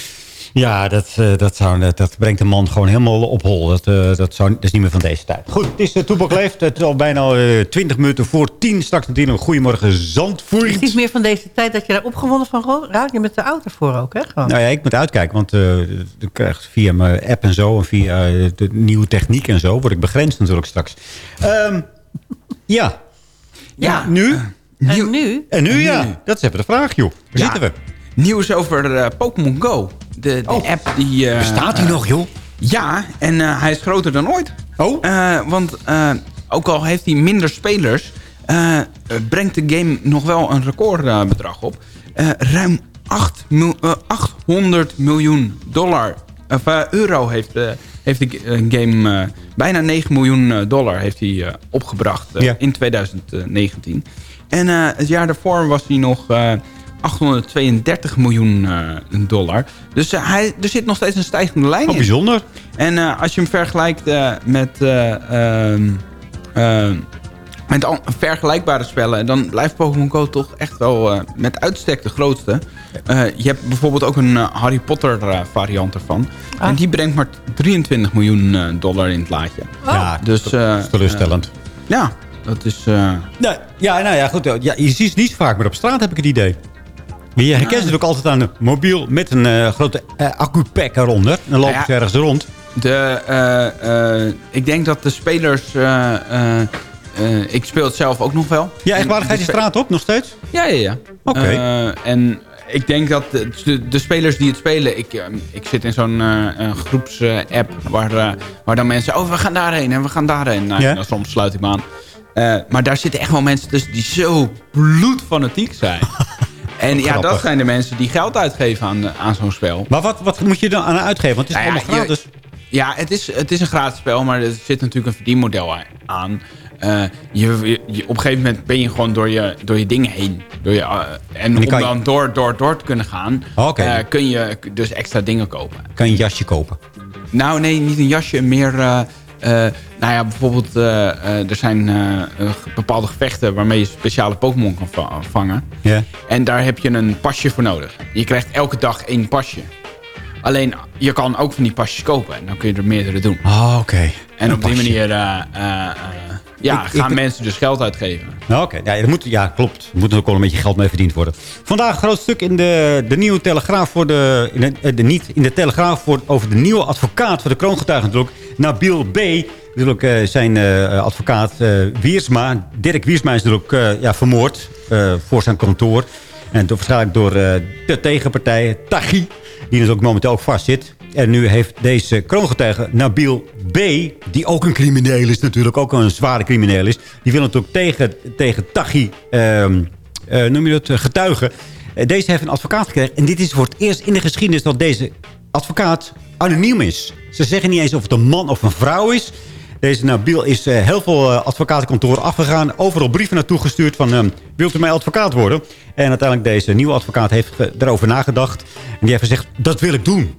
Ja, dat, eh, dat, zou, dat, dat brengt een man gewoon helemaal op hol. Dat, eh, dat, zou, dat is niet meer van deze tijd. Goed, het is de Toepak Leeft. Het is al bijna eh 20 minuten voor 10. Straks natuurlijk een goedemorgen Zandvoort. Het is niet meer van deze tijd dat je daar opgewonden van raakt. Je met de auto voor ook, hè? Gewoon. Nou ja, ik moet uitkijken, want eh ik krijg via mijn app en zo... en via eh, de nieuwe techniek en zo... word ik begrensd natuurlijk straks. Ehm, ja. Ja. Nu? En nu? En nu, ja. Nu. Dat is even de vraag, joh. Waar Ja. zitten we? Nieuws over eh, Pokémon Go. De, de app die... eh, Bestaat die eh, nog, joh? Ja, en eh, hij is groter dan ooit. Oh? Eh, want eh, ook al heeft hij minder spelers... brengt de game nog wel een recordbedrag op. Eh, ruim 8 mil- eh, 800 miljoen dollar... Of, euro heeft, eh, heeft de game... bijna 9 miljoen dollar heeft hij eh, opgebracht Ja. in 2019. En eh, het jaar daarvoor was hij nog... eh, 832 miljoen eh, dollar. Dus eh, hij, er zit nog steeds een stijgende lijn Oh, in. bijzonder. En eh, als je hem vergelijkt eh, met, eh, ehm, ehm, met al- vergelijkbare spellen... dan blijft Pokémon Go toch echt wel eh, met uitstek de grootste. Eh, je hebt bijvoorbeeld ook een Harry Potter eh, variant ervan. En die brengt maar 23 miljoen eh, dollar in het laadje. Ja, dus, dat eh, is teleurstellend. Ja, dat is... eh, Nou, ja, nou ja, goed. Ja, je ziet het niet zo vaak meer op straat, heb ik het idee. Je herkent het ook altijd aan een mobiel met een eh, grote uh, accu-pack eronder. En dan lopen ze ergens rond. De, eh, ik denk dat de spelers... ik speel het zelf ook nog wel. Ja, echt waar? Ga je de straat op nog steeds? Ja, ja, ja. Oké. En ik denk dat de, de, spelers die het spelen... Ik, ik zit in zo'n eh, groeps-app waar, eh, waar dan mensen... Oh, we gaan daarheen en we gaan daarheen. Nou, soms sluit ik me aan. Maar daar zitten echt wel mensen tussen die zo bloedfanatiek zijn. en ja, dat zijn de mensen die geld uitgeven aan, aan zo'n spel. Maar wat, wat moet je dan aan uitgeven? Want het is Nou ja, allemaal gratis. Ja, het is, het is een gratis spel, maar er zit natuurlijk een verdienmodel aan. Eh, je, je- op een gegeven moment ben je gewoon door je, door je dingen heen. Door je, eh, en om je- dan door, door, door te kunnen gaan, eh, kun je dus extra dingen kopen. Kan je een jasje kopen. Nou, nee, niet een jasje, meer... eh, nou ja, bijvoorbeeld, eh, eh, er zijn bepaalde gevechten waarmee je speciale Pokémon kan va- vangen. Ja. En daar heb je een pasje voor nodig. Je krijgt elke dag één pasje. Alleen, je kan ook van die pasjes kopen. En dan kun je er meerdere doen. Ah, oké. En Een op die manier ja, Ik- gaan ik- mensen dus geld uitgeven. Nou, Oké, ja, er moet, ja, klopt. Er moet ook wel een beetje geld mee verdiend worden. Vandaag een groot stuk in de, de nieuwe Telegraaf voor de, in de, eh, de- niet in de Telegraaf voor, over de nieuwe advocaat voor de kroongetuigen natuurlijk. Nabil B. Natuurlijk eh, zijn eh, advocaat Wiersma. Dirk Wiersma is natuurlijk ja, vermoord voor zijn kantoor. En waarschijnlijk door de tegenpartij Taghi, die natuurlijk momenteel ook vastzit. En nu heeft deze kroongetuige Nabil B., die ook een crimineel is natuurlijk, ook een zware crimineel is. Die wil natuurlijk tegen, tegen Taghi, ehm, eh, noem je dat, eh, getuigen. Eh, deze heeft een advocaat gekregen. En dit is voor het eerst in de geschiedenis dat deze advocaat anoniem is. Ze zeggen niet eens of het een man of een vrouw is. Deze Nabil is heel veel advocatenkantoren afgegaan. Overal brieven naartoe gestuurd van... ehm, wilt u mij advocaat worden? En uiteindelijk deze nieuwe advocaat heeft erover nagedacht. En die heeft gezegd, dat wil ik doen.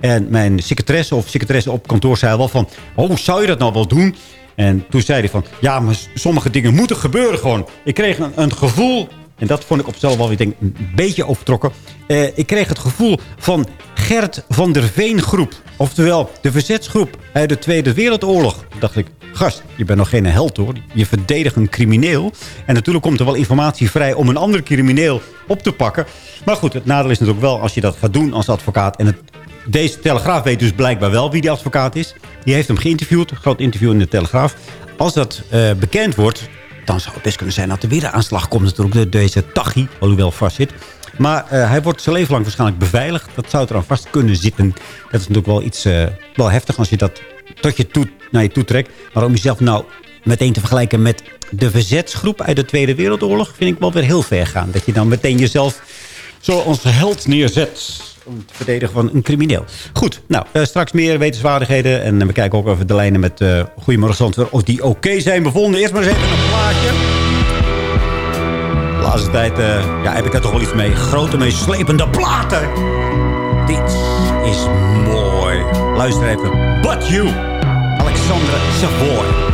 En mijn secretaresse of secretaresse op kantoor zei wel van... oh, zou je dat nou wel doen? En toen zei hij van... ja, maar sommige dingen moeten gebeuren gewoon. Ik kreeg een, een gevoel... en dat vond ik op zichzelf wel ik denk, een beetje overtrokken. Eh, ik kreeg het gevoel van Gert van der Veen groep. Oftewel de verzetsgroep uit de Tweede Wereldoorlog. Toen dacht ik, gast, je bent nog geen held hoor. Je verdedigt een crimineel. En natuurlijk komt er wel informatie vrij om een andere crimineel op te pakken. Maar goed, het nadeel is natuurlijk wel als je dat gaat doen als advocaat... en het deze Telegraaf weet dus blijkbaar wel wie die advocaat is. Die heeft hem geïnterviewd. Een groot interview in de Telegraaf. Als dat eh, bekend wordt, dan zou het best kunnen zijn dat er weer een aanslag komt. Natuurlijk door deze Taghi, alhoewel vast zit. Maar eh, hij wordt zijn leven lang waarschijnlijk beveiligd. Dat zou er aan vast kunnen zitten. Dat is natuurlijk wel iets eh, wel heftig als je dat tot je toe, naar je toe trekt. Maar om jezelf nou meteen te vergelijken met de verzetsgroep uit de Tweede Wereldoorlog... vind ik wel weer heel ver gaan. Dat je dan meteen jezelf zo als held neerzet om verdedigen van een crimineel. Goed, nou, eh, straks meer wetenswaardigheden. En eh, we kijken ook even de lijnen met uh, Goedemorgen Zandvoort. Of die oké zijn bevonden. Eerst maar eens even een plaatje. laatste tijd eh, ja, heb ik er toch wel iets mee. Grote, meeslepende platen. Dit is mooi. Luister even. But You. Alexandra Savoy.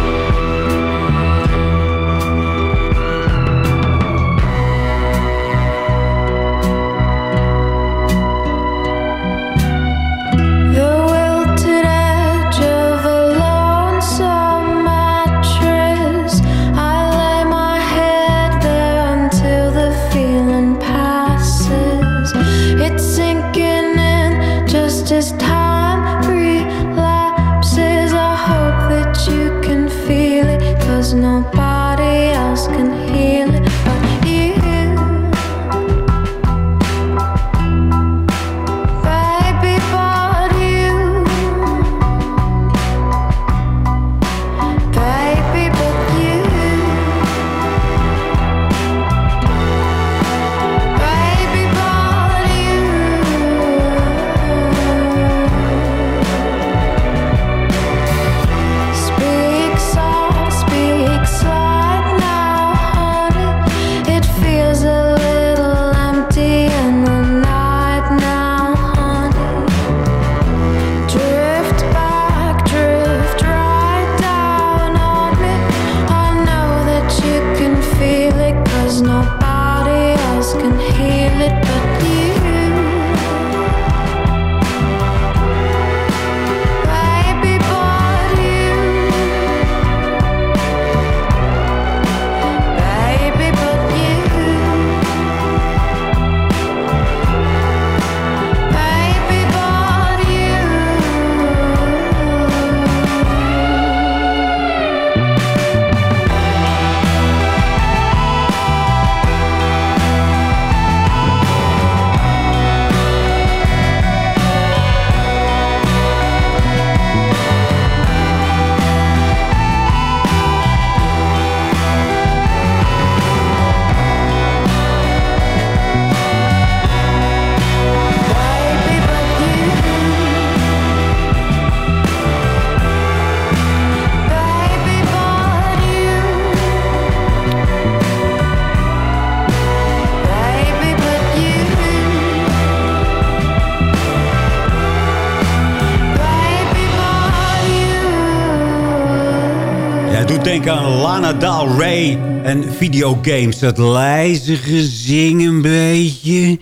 Lana Rey en videogames. Dat lijzige zingen een beetje.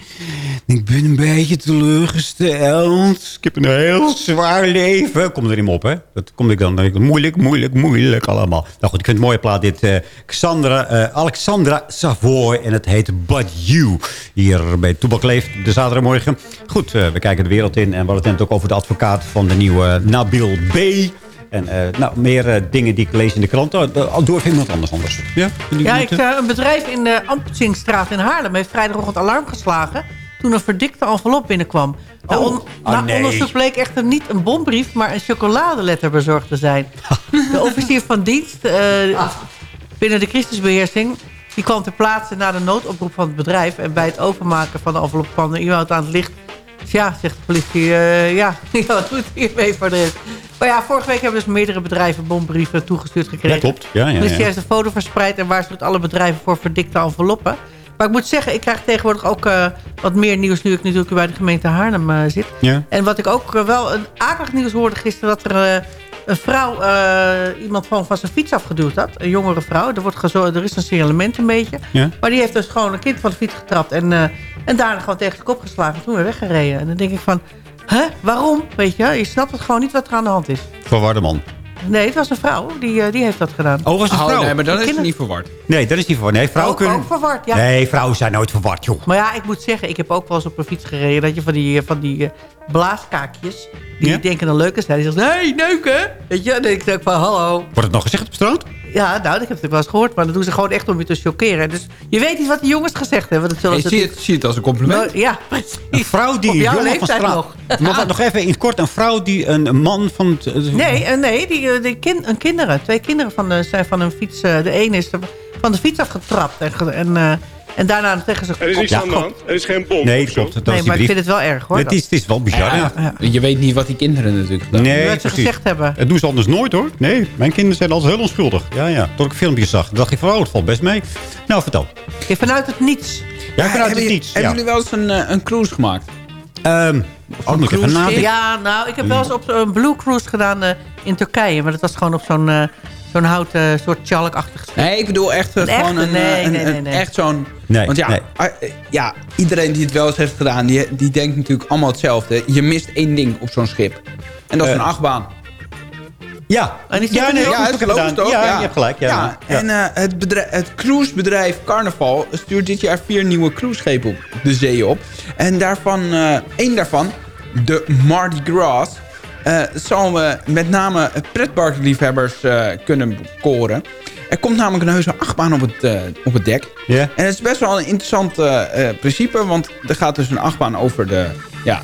Ik ben een beetje teleurgesteld. Ik heb een heel zwaar leven. Kom er niet op, hè? Dat kom ik dan. moeilijk, moeilijk, moeilijk allemaal. Nou goed, ik vind het mooie plaat. Dit eh, Alexandra Savoy. En het heet But You. Hier bij Toebak de zaterdagmorgen. Goed, eh, we kijken de wereld in. En we hadden het net ook over de advocaat van de nieuwe Nabil B. En eh, nou, meer eh, dingen die ik lees in de krant. Oh, Al door iemand anders anders. Ja, Ja, ik, eh, een bedrijf in de Amptsingstraat in Haarlem heeft vrijdagochtend alarm geslagen toen een verdikte envelop binnenkwam. Na, on- Oh, na nee. onderzoek bleek echter niet een bombrief, maar een chocoladeletter bezorgd te zijn. De officier van dienst eh, binnen de crisisbeheersing... die kwam ter plaatse na de noodoproep van het bedrijf... en bij het openmaken van de envelop kwam er iemand aan het licht... Ja, zegt de politie, eh, ja, ja, wat doet hiermee voor de rest? Maar ja, vorige week hebben dus meerdere bedrijven bombrieven toegestuurd gekregen. Ja, klopt. Ja, ja, De politie ja. heeft een foto verspreid en waarschuwt alle bedrijven voor verdikte enveloppen. Maar ik moet zeggen, ik krijg tegenwoordig ook eh, wat meer nieuws nu ik natuurlijk bij de gemeente Haarlem eh, zit. Ja. En wat ik ook wel een akelig nieuws hoorde gisteren, dat er een vrouw eh, iemand van, van zijn fiets afgeduwd had. Een jongere vrouw. Er, wordt er is een signalement een beetje. Ja. Maar die heeft dus gewoon een kind van de fiets getrapt en, eh, en daarna gewoon tegen de kop geslagen. En toen weer weggereden. En dan denk ik van, hè, waarom? Weet je, je snapt het gewoon niet wat er aan de hand is. Verwarde man. Nee, het was een vrouw. Die, eh, die heeft dat gedaan. Oh, was een vrouw? nee, maar dan is het niet verward. Nee, dat is niet verward. Nee, vrouwen Ook- kunnen... ook verward, ja. Nee, vrouwen zijn nooit verward, joh. Maar ja, ik moet zeggen, ik heb ook wel eens op een fiets gereden... dat je van die, van die eh, blaaskaakjes, die Ja? denken dan leuk zijn... die zeggen, hé, hey, neuken! Weet je, dan denk ik van, hallo. Wordt het nog gezegd op straat? Ja, nou, dat heb ik natuurlijk wel eens gehoord... maar dat doen ze gewoon echt om je te chockeren. Dus je weet niet wat die jongens gezegd hebben. Dat zullen Hey, ze zie, het, zie het als een compliment. Nou, ja, precies. Een vrouw die Op een jouw jongen van nog. Maar wat, nog even in het kort. Een vrouw die een man van... het- het- Nee, eh, nee die, eh, die kin, een kinderen. Twee kinderen van de, zijn van hun fiets. eh, de ene is er van de fiets afgetrapt. En, en eh, En daarna tegen zijn Er is kop. niks aan de hand. Er is geen bom. Nee, dat klopt. Dat Nee, maar ik vind het wel erg hoor. Het is, het is wel bizar, ja. Ja, Je weet niet wat die kinderen natuurlijk gedaan Nee, wat ze precies. gezegd hebben. Het doen ze anders nooit hoor. Nee, mijn kinderen zijn altijd heel onschuldig. Ja, ja. Tot ik een filmpje zag. dacht ik van, oh, het valt best mee. Nou, vertel. Ja, vanuit het niets. Ja, vanuit het je- niets. Hebben Ja. jullie wel eens een, eh, een cruise gemaakt? Oh, ik even nadenken. Ja, nou, ik heb wel eens op een Blue Cruise gedaan eh, in Turkije. Maar dat was gewoon op zo'n eh, zo'n houten soort tjalkachtig schip. Nee, ik bedoel echt Een gewoon echte? een, Nee, een, nee, nee, een- nee. echt zo'n... Nee, Want ja, nee. ah, ja, iedereen die het wel eens heeft gedaan, die, die denkt natuurlijk allemaal hetzelfde. Je mist één ding op zo'n schip. En dat is Eh, een achtbaan. Ja, En die ja, nee, ja, ik gedaan. toch? Ja, je hebt gelijk. Ja, Ja, ja. En eh, het, bedrijf, het cruisebedrijf Carnaval stuurt dit jaar vier nieuwe cruiseschepen op de zee op. En daarvan, eh, één daarvan, de Mardi Gras, eh, zal met name pretparkliefhebbers eh kunnen koren. Er komt namelijk een heuse achtbaan op het, eh, op het dek. Ja. En het is best wel een interessant eh, eh, principe, want er gaat dus een achtbaan over, de, ja,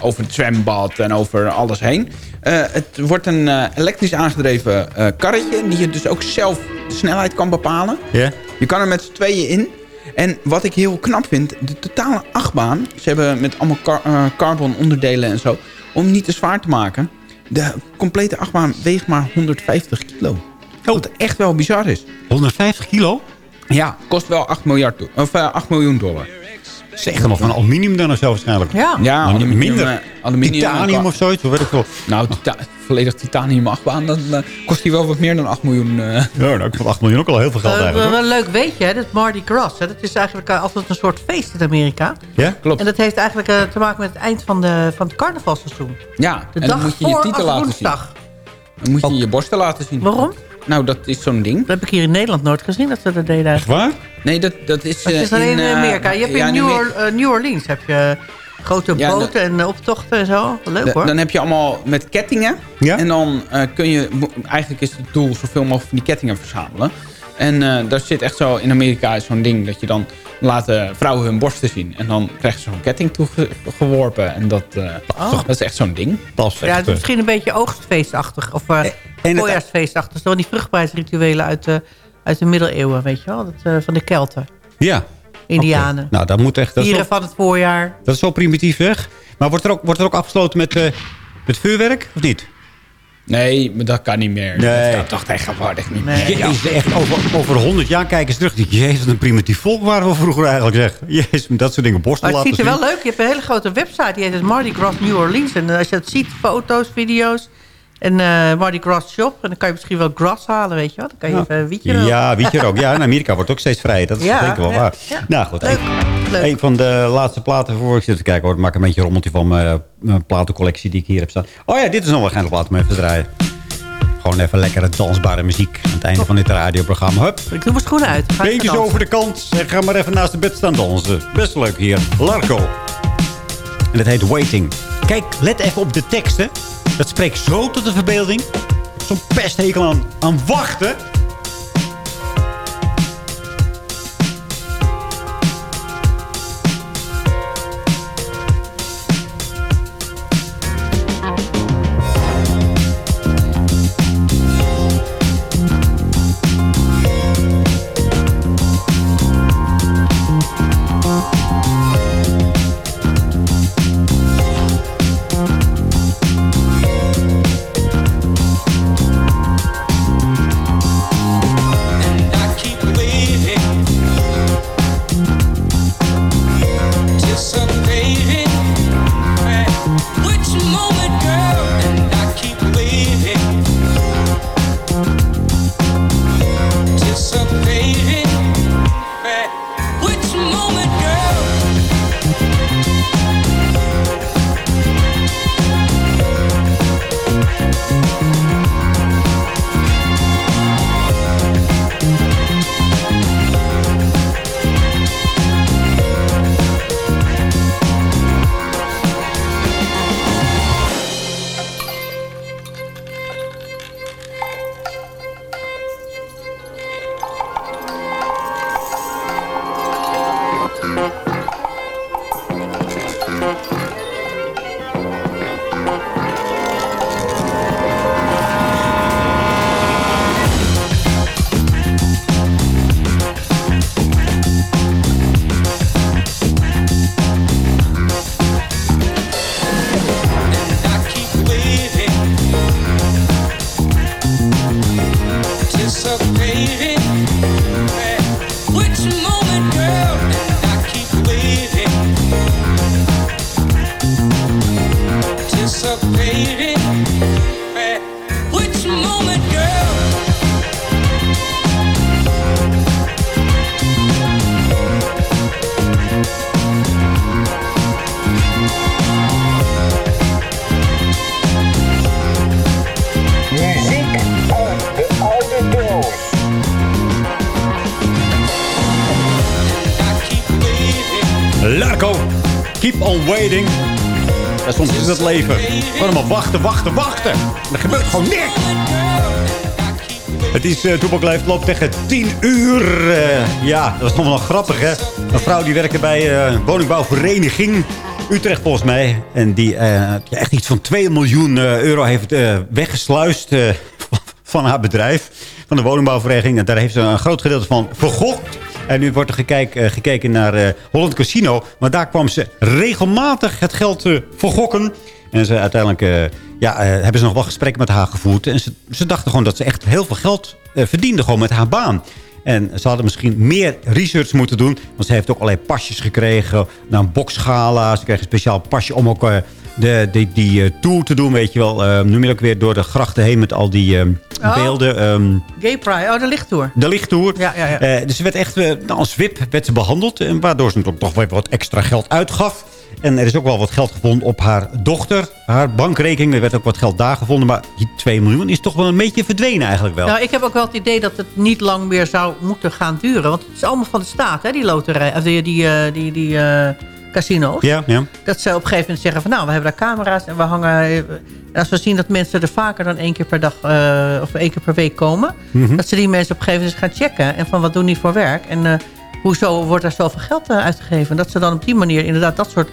over het zwembad en over alles heen. Het wordt een elektrisch aangedreven karretje, die je dus ook zelf de snelheid kan bepalen. Ja. Je kan er met z'n tweeën in. En wat ik heel knap vind, de totale achtbaan... ze hebben met allemaal car- carbon onderdelen en zo... om niet te zwaar te maken... de complete achtbaan weegt maar 150 kilo. Wat echt wel bizar is. 150 kilo? Ja, kost wel 8, miljard, of, eh, 8 miljoen dollar. Zeg helemaal van aluminium dan of zo waarschijnlijk. Ja. Ja, aluminium, minder. eh, aluminium en Titanium of zoiets, hoe weet ik veel. Nou, tita volledig titanium achtbaan, dan eh, kost die wel wat meer dan 8 miljoen. eh. Ja, nou, ik vond 8 miljoen ook al heel veel geld Eh, eigenlijk. wel leuk weetje, hè, dat Mardi Gras. Hè, dat is eigenlijk eh, altijd een soort feest in Amerika. Ja? Klopt. En dat heeft eigenlijk eh, te maken met het eind van, de, van het carnavalseizoen. Ja, De en dag dan moet je je titel laten zien. Dan moet je je borsten laten zien. Waarom? Nou, dat is zo'n ding. Dat heb ik hier in Nederland nooit gezien, dat ze dat deden. Echt waar? Nee, dat, dat is, Het eh, is alleen in eh, Amerika. Je hebt ja, in New, Or- eh, New Orleans heb je grote Ja, boten en eh, optochten en zo. Leuk hoor. Dan heb je allemaal met kettingen. Ja? En dan eh, kun je... Eigenlijk is het doel zoveel mogelijk van die kettingen verzamelen. En eh, daar zit echt zo... In Amerika is zo'n ding dat je dan... Laten vrouwen hun borsten zien. En dan krijgen ze zo'n ketting toegeworpen. En dat, eh, dat is echt zo'n ding. Dat is ja, het is eh, misschien een beetje oogstfeestachtig. Of het- voorjaarsfeestachtig. Zo die vruchtbaarheidsrituelen uit, de uit de middeleeuwen, weet je wel. Dat, eh, van de Kelten, Ja. Indianen. Nou, dat moet echt... Dat is, Dieren wel, van het voorjaar. dat is wel primitief weg. Maar wordt er ook, wordt er ook afgesloten met, eh, met vuurwerk, of niet? Nee, maar dat kan niet meer. Nee. Dat toch tegenwoordig niet Nee. meer. Jezus, echt over, over 100 jaar kijken ze terug. Die, Jezus, wat een primitief volk waren we vroeger eigenlijk, zeg. Jezus, met dat soort dingen borsten Maar het ziet er zien. wel leuk. Je hebt een hele grote website. Die heet het Mardi Gras New Orleans. En als je dat ziet, foto's, video's. En eh Mardi Gras Shop. En dan kan je misschien wel gras halen, weet je wel. Dan kan je even een wietje erop. Ja, weet je ook. Ja, in Amerika wordt ook steeds vrij. Dat is Ja, zeker wel ja, waar. Nou goed, Leuk, een, leuk. een van de laatste platen voor ik zit te kijken. Hoor. Ik maak een beetje een rommeltje van mijn, eh, mijn platencollectie die ik hier heb staan. Oh ja, dit is nog wel geen plaat om even te draaien. Gewoon even lekkere dansbare muziek aan het einde van dit radioprogramma. Hup, Ik doe mijn schoenen uit. Beentjes over de kant. En ga maar even naast de bed staan dansen. Best leuk hier. Larco. En het heet Waiting. Kijk, let even op de teksten. Dat spreekt zo tot de verbeelding. Zo'n pesthekel aan, aan wachten. Leven. Gewoon maar wachten, wachten, wachten. Er gebeurt gewoon niks. Het is uh, Toepak loopt tegen 10 uur. Eh, ja, dat is nog wel grappig, hè? Een vrouw die werkte bij eh, een woningbouwvereniging Utrecht, volgens mij. En die eh, echt iets van 2 miljoen eh, euro heeft eh, weggesluist eh, van haar bedrijf. Van de woningbouwvereniging. En daar heeft ze een groot gedeelte van vergocht. En nu wordt er gekijk, eh, gekeken naar eh, Holland Casino. Maar daar kwam ze regelmatig het geld eh, vergokken. En ze uiteindelijk eh, ja, eh, hebben ze nog wel gesprekken met haar gevoerd. En ze, ze dachten gewoon dat ze echt heel veel geld eh, verdiende gewoon met haar baan. En ze hadden misschien meer research moeten doen. Want ze heeft ook allerlei pasjes gekregen. Naar een boksgala. Ze kreeg een speciaal pasje om ook de, die, die eh, tour te doen. Weet je wel. Eh, noem je ook weer door de grachten heen met al die eh, Oh. beelden. ehm, Gay Pride, oh, de lichttoer. de lichttoer. Ja, ja, ja. Dus ze werd echt nou, als wip werd ze behandeld. En waardoor ze toch weer wat extra geld uitgaf. En er is ook wel wat geld gevonden op haar dochter. Haar bankrekening. Er werd ook wat geld daar gevonden. Maar die 2 miljoen is toch wel een beetje verdwenen eigenlijk wel. Nou, ik heb ook wel het idee dat het niet lang meer zou moeten gaan duren. Want het is allemaal van de staat, hè, die loterij. Of die, die, eh, die, die eh, casino's. Ja, ja. Dat ze op een gegeven moment zeggen van... nou, we hebben daar camera's en we hangen... eh, En als we zien dat mensen er vaker dan één keer per dag... eh, of één keer per week komen... Mhm. dat ze die mensen op een gegeven moment gaan checken. En van wat doen die voor werk? En eh, hoezo wordt er zoveel geld eh, uitgegeven? Dat ze dan op die manier inderdaad dat soort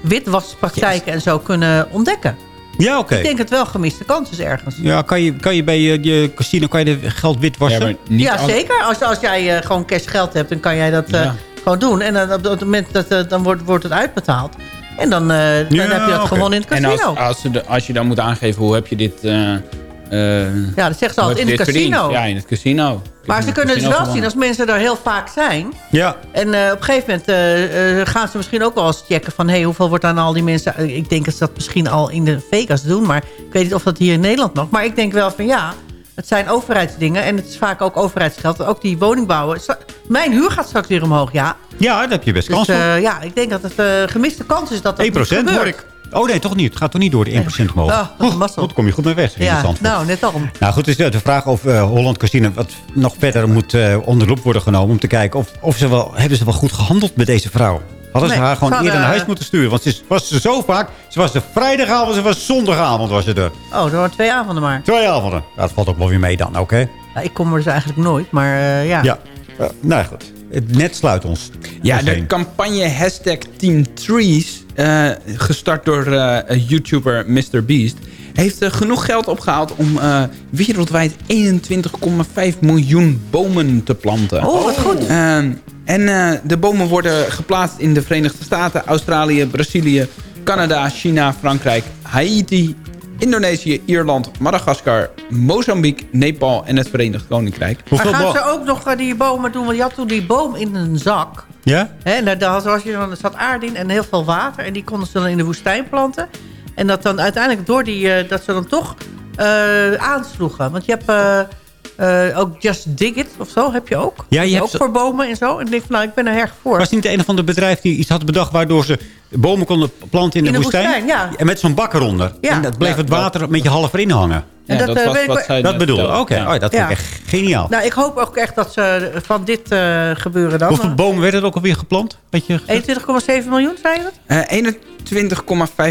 witwaspraktijken en zo kunnen ontdekken. Ja, oké. Ik denk het wel gemiste kans is ergens. Ja, kan je, kan je bij je, je casino kan je de geld witwassen? ja, zeker. Als, als jij eh, gewoon cash geld hebt, dan kan jij dat eh, Ja. gewoon doen. En dan op het moment dat eh, dan wordt, wordt het uitbetaald. En dan, eh, dan heb je dat gewoon in het En casino. als, als, de- als je dan moet aangeven hoe heb je dit... eh, Ja, dat zeggen ze altijd in het verdiend? casino. Ja, in het casino. maar ze kunnen dus wel zien als mensen er heel vaak zijn. Ja. En eh, op een gegeven moment eh, gaan ze misschien ook wel eens checken van... Hey, hoeveel wordt aan al die mensen... Ik denk dat ze dat misschien al in de Vegas doen. Maar ik weet niet of dat hier in Nederland nog. Maar ik denk wel van ja, het zijn overheidsdingen. En het is vaak ook overheidsgeld. Ook die woningbouwen. Mijn huur gaat straks weer omhoog, ja. Ja, daar heb je best Dus kans eh, ja, ik denk dat het gemiste kans is dat dat 1% niet gebeurt. hoor ik. Oh nee, toch niet. Het gaat toch niet door de 1% omhoog? Ah, wat een mazzel. Goed, kom je goed mee weg. Ja, nou, net al. Nou goed, het is de vraag of eh, Holland Casino wat nog verder moet eh, onder de loep worden genomen. Om te kijken of, of ze wel, hebben ze wel goed gehandeld met deze vrouw. Hadden ze haar gewoon hadden, eerder naar huis eh, moeten sturen. Want ze was ze zo vaak. Ze was de vrijdagavond, ze was zondagavond was ze er. Oh, er waren twee avonden maar. Twee avonden. Ja, dat valt ook wel weer mee dan, oké? Ja, ik kom er dus eigenlijk nooit, maar eh, ja. Ja. Eh, nou goed. Het net sluit ons. Ja, de heen. campagne hashtag Team Trees, eh, gestart door eh, YouTuber MrBeast, heeft eh, genoeg geld opgehaald om eh, wereldwijd 21,5 miljoen bomen te planten. Oh, wat goed. Ehm, en eh, de bomen worden geplaatst in de Verenigde Staten, Australië, Brazilië, Canada, China, Frankrijk, Haiti, Indonesië, Ierland, Madagaskar, Mozambique, Nepal en het Verenigd Koninkrijk. Maar gaan ze ook nog eh, die bomen doen? Want je had toen die boom in een zak. Ja? Hè, en daar, was je, dan- er zat aarde in en heel veel water. En die konden ze dan in de woestijn planten. En dat dan uiteindelijk door die... eh, dat ze dan toch eh, aansloegen. Want je hebt eh, eh, ook Just Dig It of zo, heb je ook. Ja, je hebt ook voor bomen en zo. En ik denk van, nou, ik ben er erg voor. Was het niet een of ander bedrijf die iets had bedacht... waardoor ze bomen konden planten in, In de, de woestijn? woestijn, ja. En met zo'n bak eronder. Ja. En dat bleef Ja, het water een beetje half erin hangen. En dat, dat, eh, was wat zij Dat bedoelde. Oké, oh, dat vind ik Ja. echt geniaal. Nou, ik hoop ook echt dat ze van dit eh, gebeuren dan. Hoeveel bomen werden er ook alweer geplant? Weet je? 21,7 miljoen, zei je dat? Eh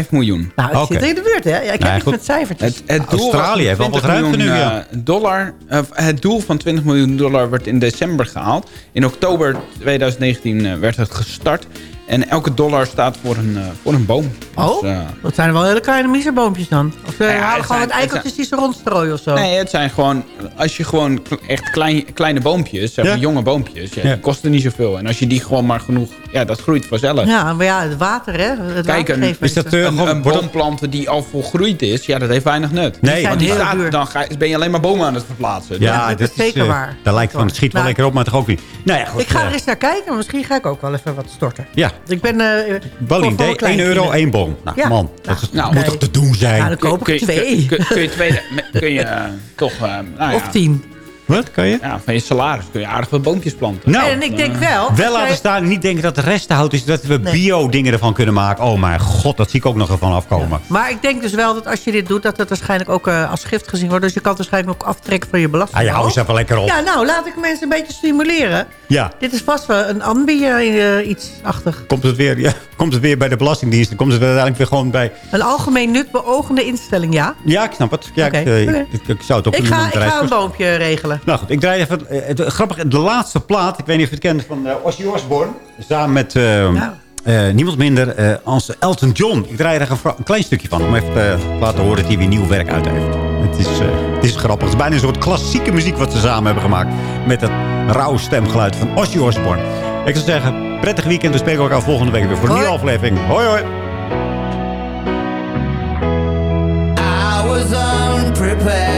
21,5 miljoen. Nou, ik Oké. zit in de buurt, hè? Ja, ik Nee, heb iets goed. met cijfertjes. Het, het doel Australië heeft wel wat 20 ruimte miljoen, nu, ja. eh, dollar. eh, het doel van 20 miljoen dollar werd in december gehaald. In oktober 2019 eh, werd het gestart. En elke dollar staat voor een, eh, voor een boom. Oh, Dus, eh, dat zijn wel hele kleine miserboompjes dan. Of ze Ja, halen het gewoon zijn- wat eikeltjes die ze rondstrooien of zo. Nee, het zijn gewoon... Als je gewoon echt klein, kleine boompjes, zeg maar Ja. jonge boompjes... Ja. Die kosten niet zoveel. En als je die gewoon maar genoeg ja, dat groeit vanzelf. Ja, maar ja, het water, hè. Het Kijk, water een, geeft mensen- een, een bronplant die al volgroeid is, ja, dat heeft weinig nut. Nee, Want die staat, duur. dan ga, ben je alleen maar bomen aan het verplaatsen. Ja, dat is zeker eh, waar. Dat lijkt van, het schiet wel Nou, lekker op, maar toch ook niet. Nou ja, goed. Ik ga eh, er eens naar kijken. Misschien ga ik ook wel even wat storten. Ja, Ik ben... eh Balling, voor- voor 1 kleinkinderen. euro, 1 bon. Nou, Ja. man, dat is, Nou, moet toch te doen zijn? Ja, dan koop kun, ik je- twee. Kun, je, tweede, kun je eh, toch, eh, nou Of tien. Wat, kan je? ja, van je salaris kun je aardig wat boompjes planten. Nou, en ik denk wel... wel als laten jij- staan en niet denken dat de restenhout is. Dat we Nee. bio-dingen ervan kunnen maken. Oh mijn god, dat zie ik ook nog ervan afkomen. Maar ik denk dus wel dat als je dit doet... dat het waarschijnlijk ook eh, als gift gezien wordt. Dus je kan het waarschijnlijk ook aftrekken van je belasting. Ah, ja, hou eens even lekker op. Ja, nou, laat ik mensen een beetje stimuleren. Ja. Dit is vast wel een ambi eh, iets achtig. Komt het, weer, ja, komt het weer bij de Belastingdienst? Dan komt het uiteindelijk weer gewoon bij... Een algemeen nut beogende instelling, ja. Ja, ik snap het. Ja, Oké, ik, eh, ik, ik zou het ook Ik kunnen ga, doen ik met ga een boompje regelen. Nou goed, ik draai even... eh, Het, grappig, de laatste plaat, ik weet niet of je het kent, van eh Ozzy Osbourne. Samen met eh, eh, niemand minder eh, als Elton John. Ik draai er een, een klein stukje van, om even te laten horen dat hij weer nieuw werk uit heeft. Het is, eh, het is grappig. Het is bijna een soort klassieke muziek wat ze samen hebben gemaakt. Met het rauwe stemgeluid van Ozzy Osbourne. Ik zou zeggen, prettig weekend. We spreken elkaar volgende week weer voor een nieuwe aflevering. Hoi hoi. I was unprepared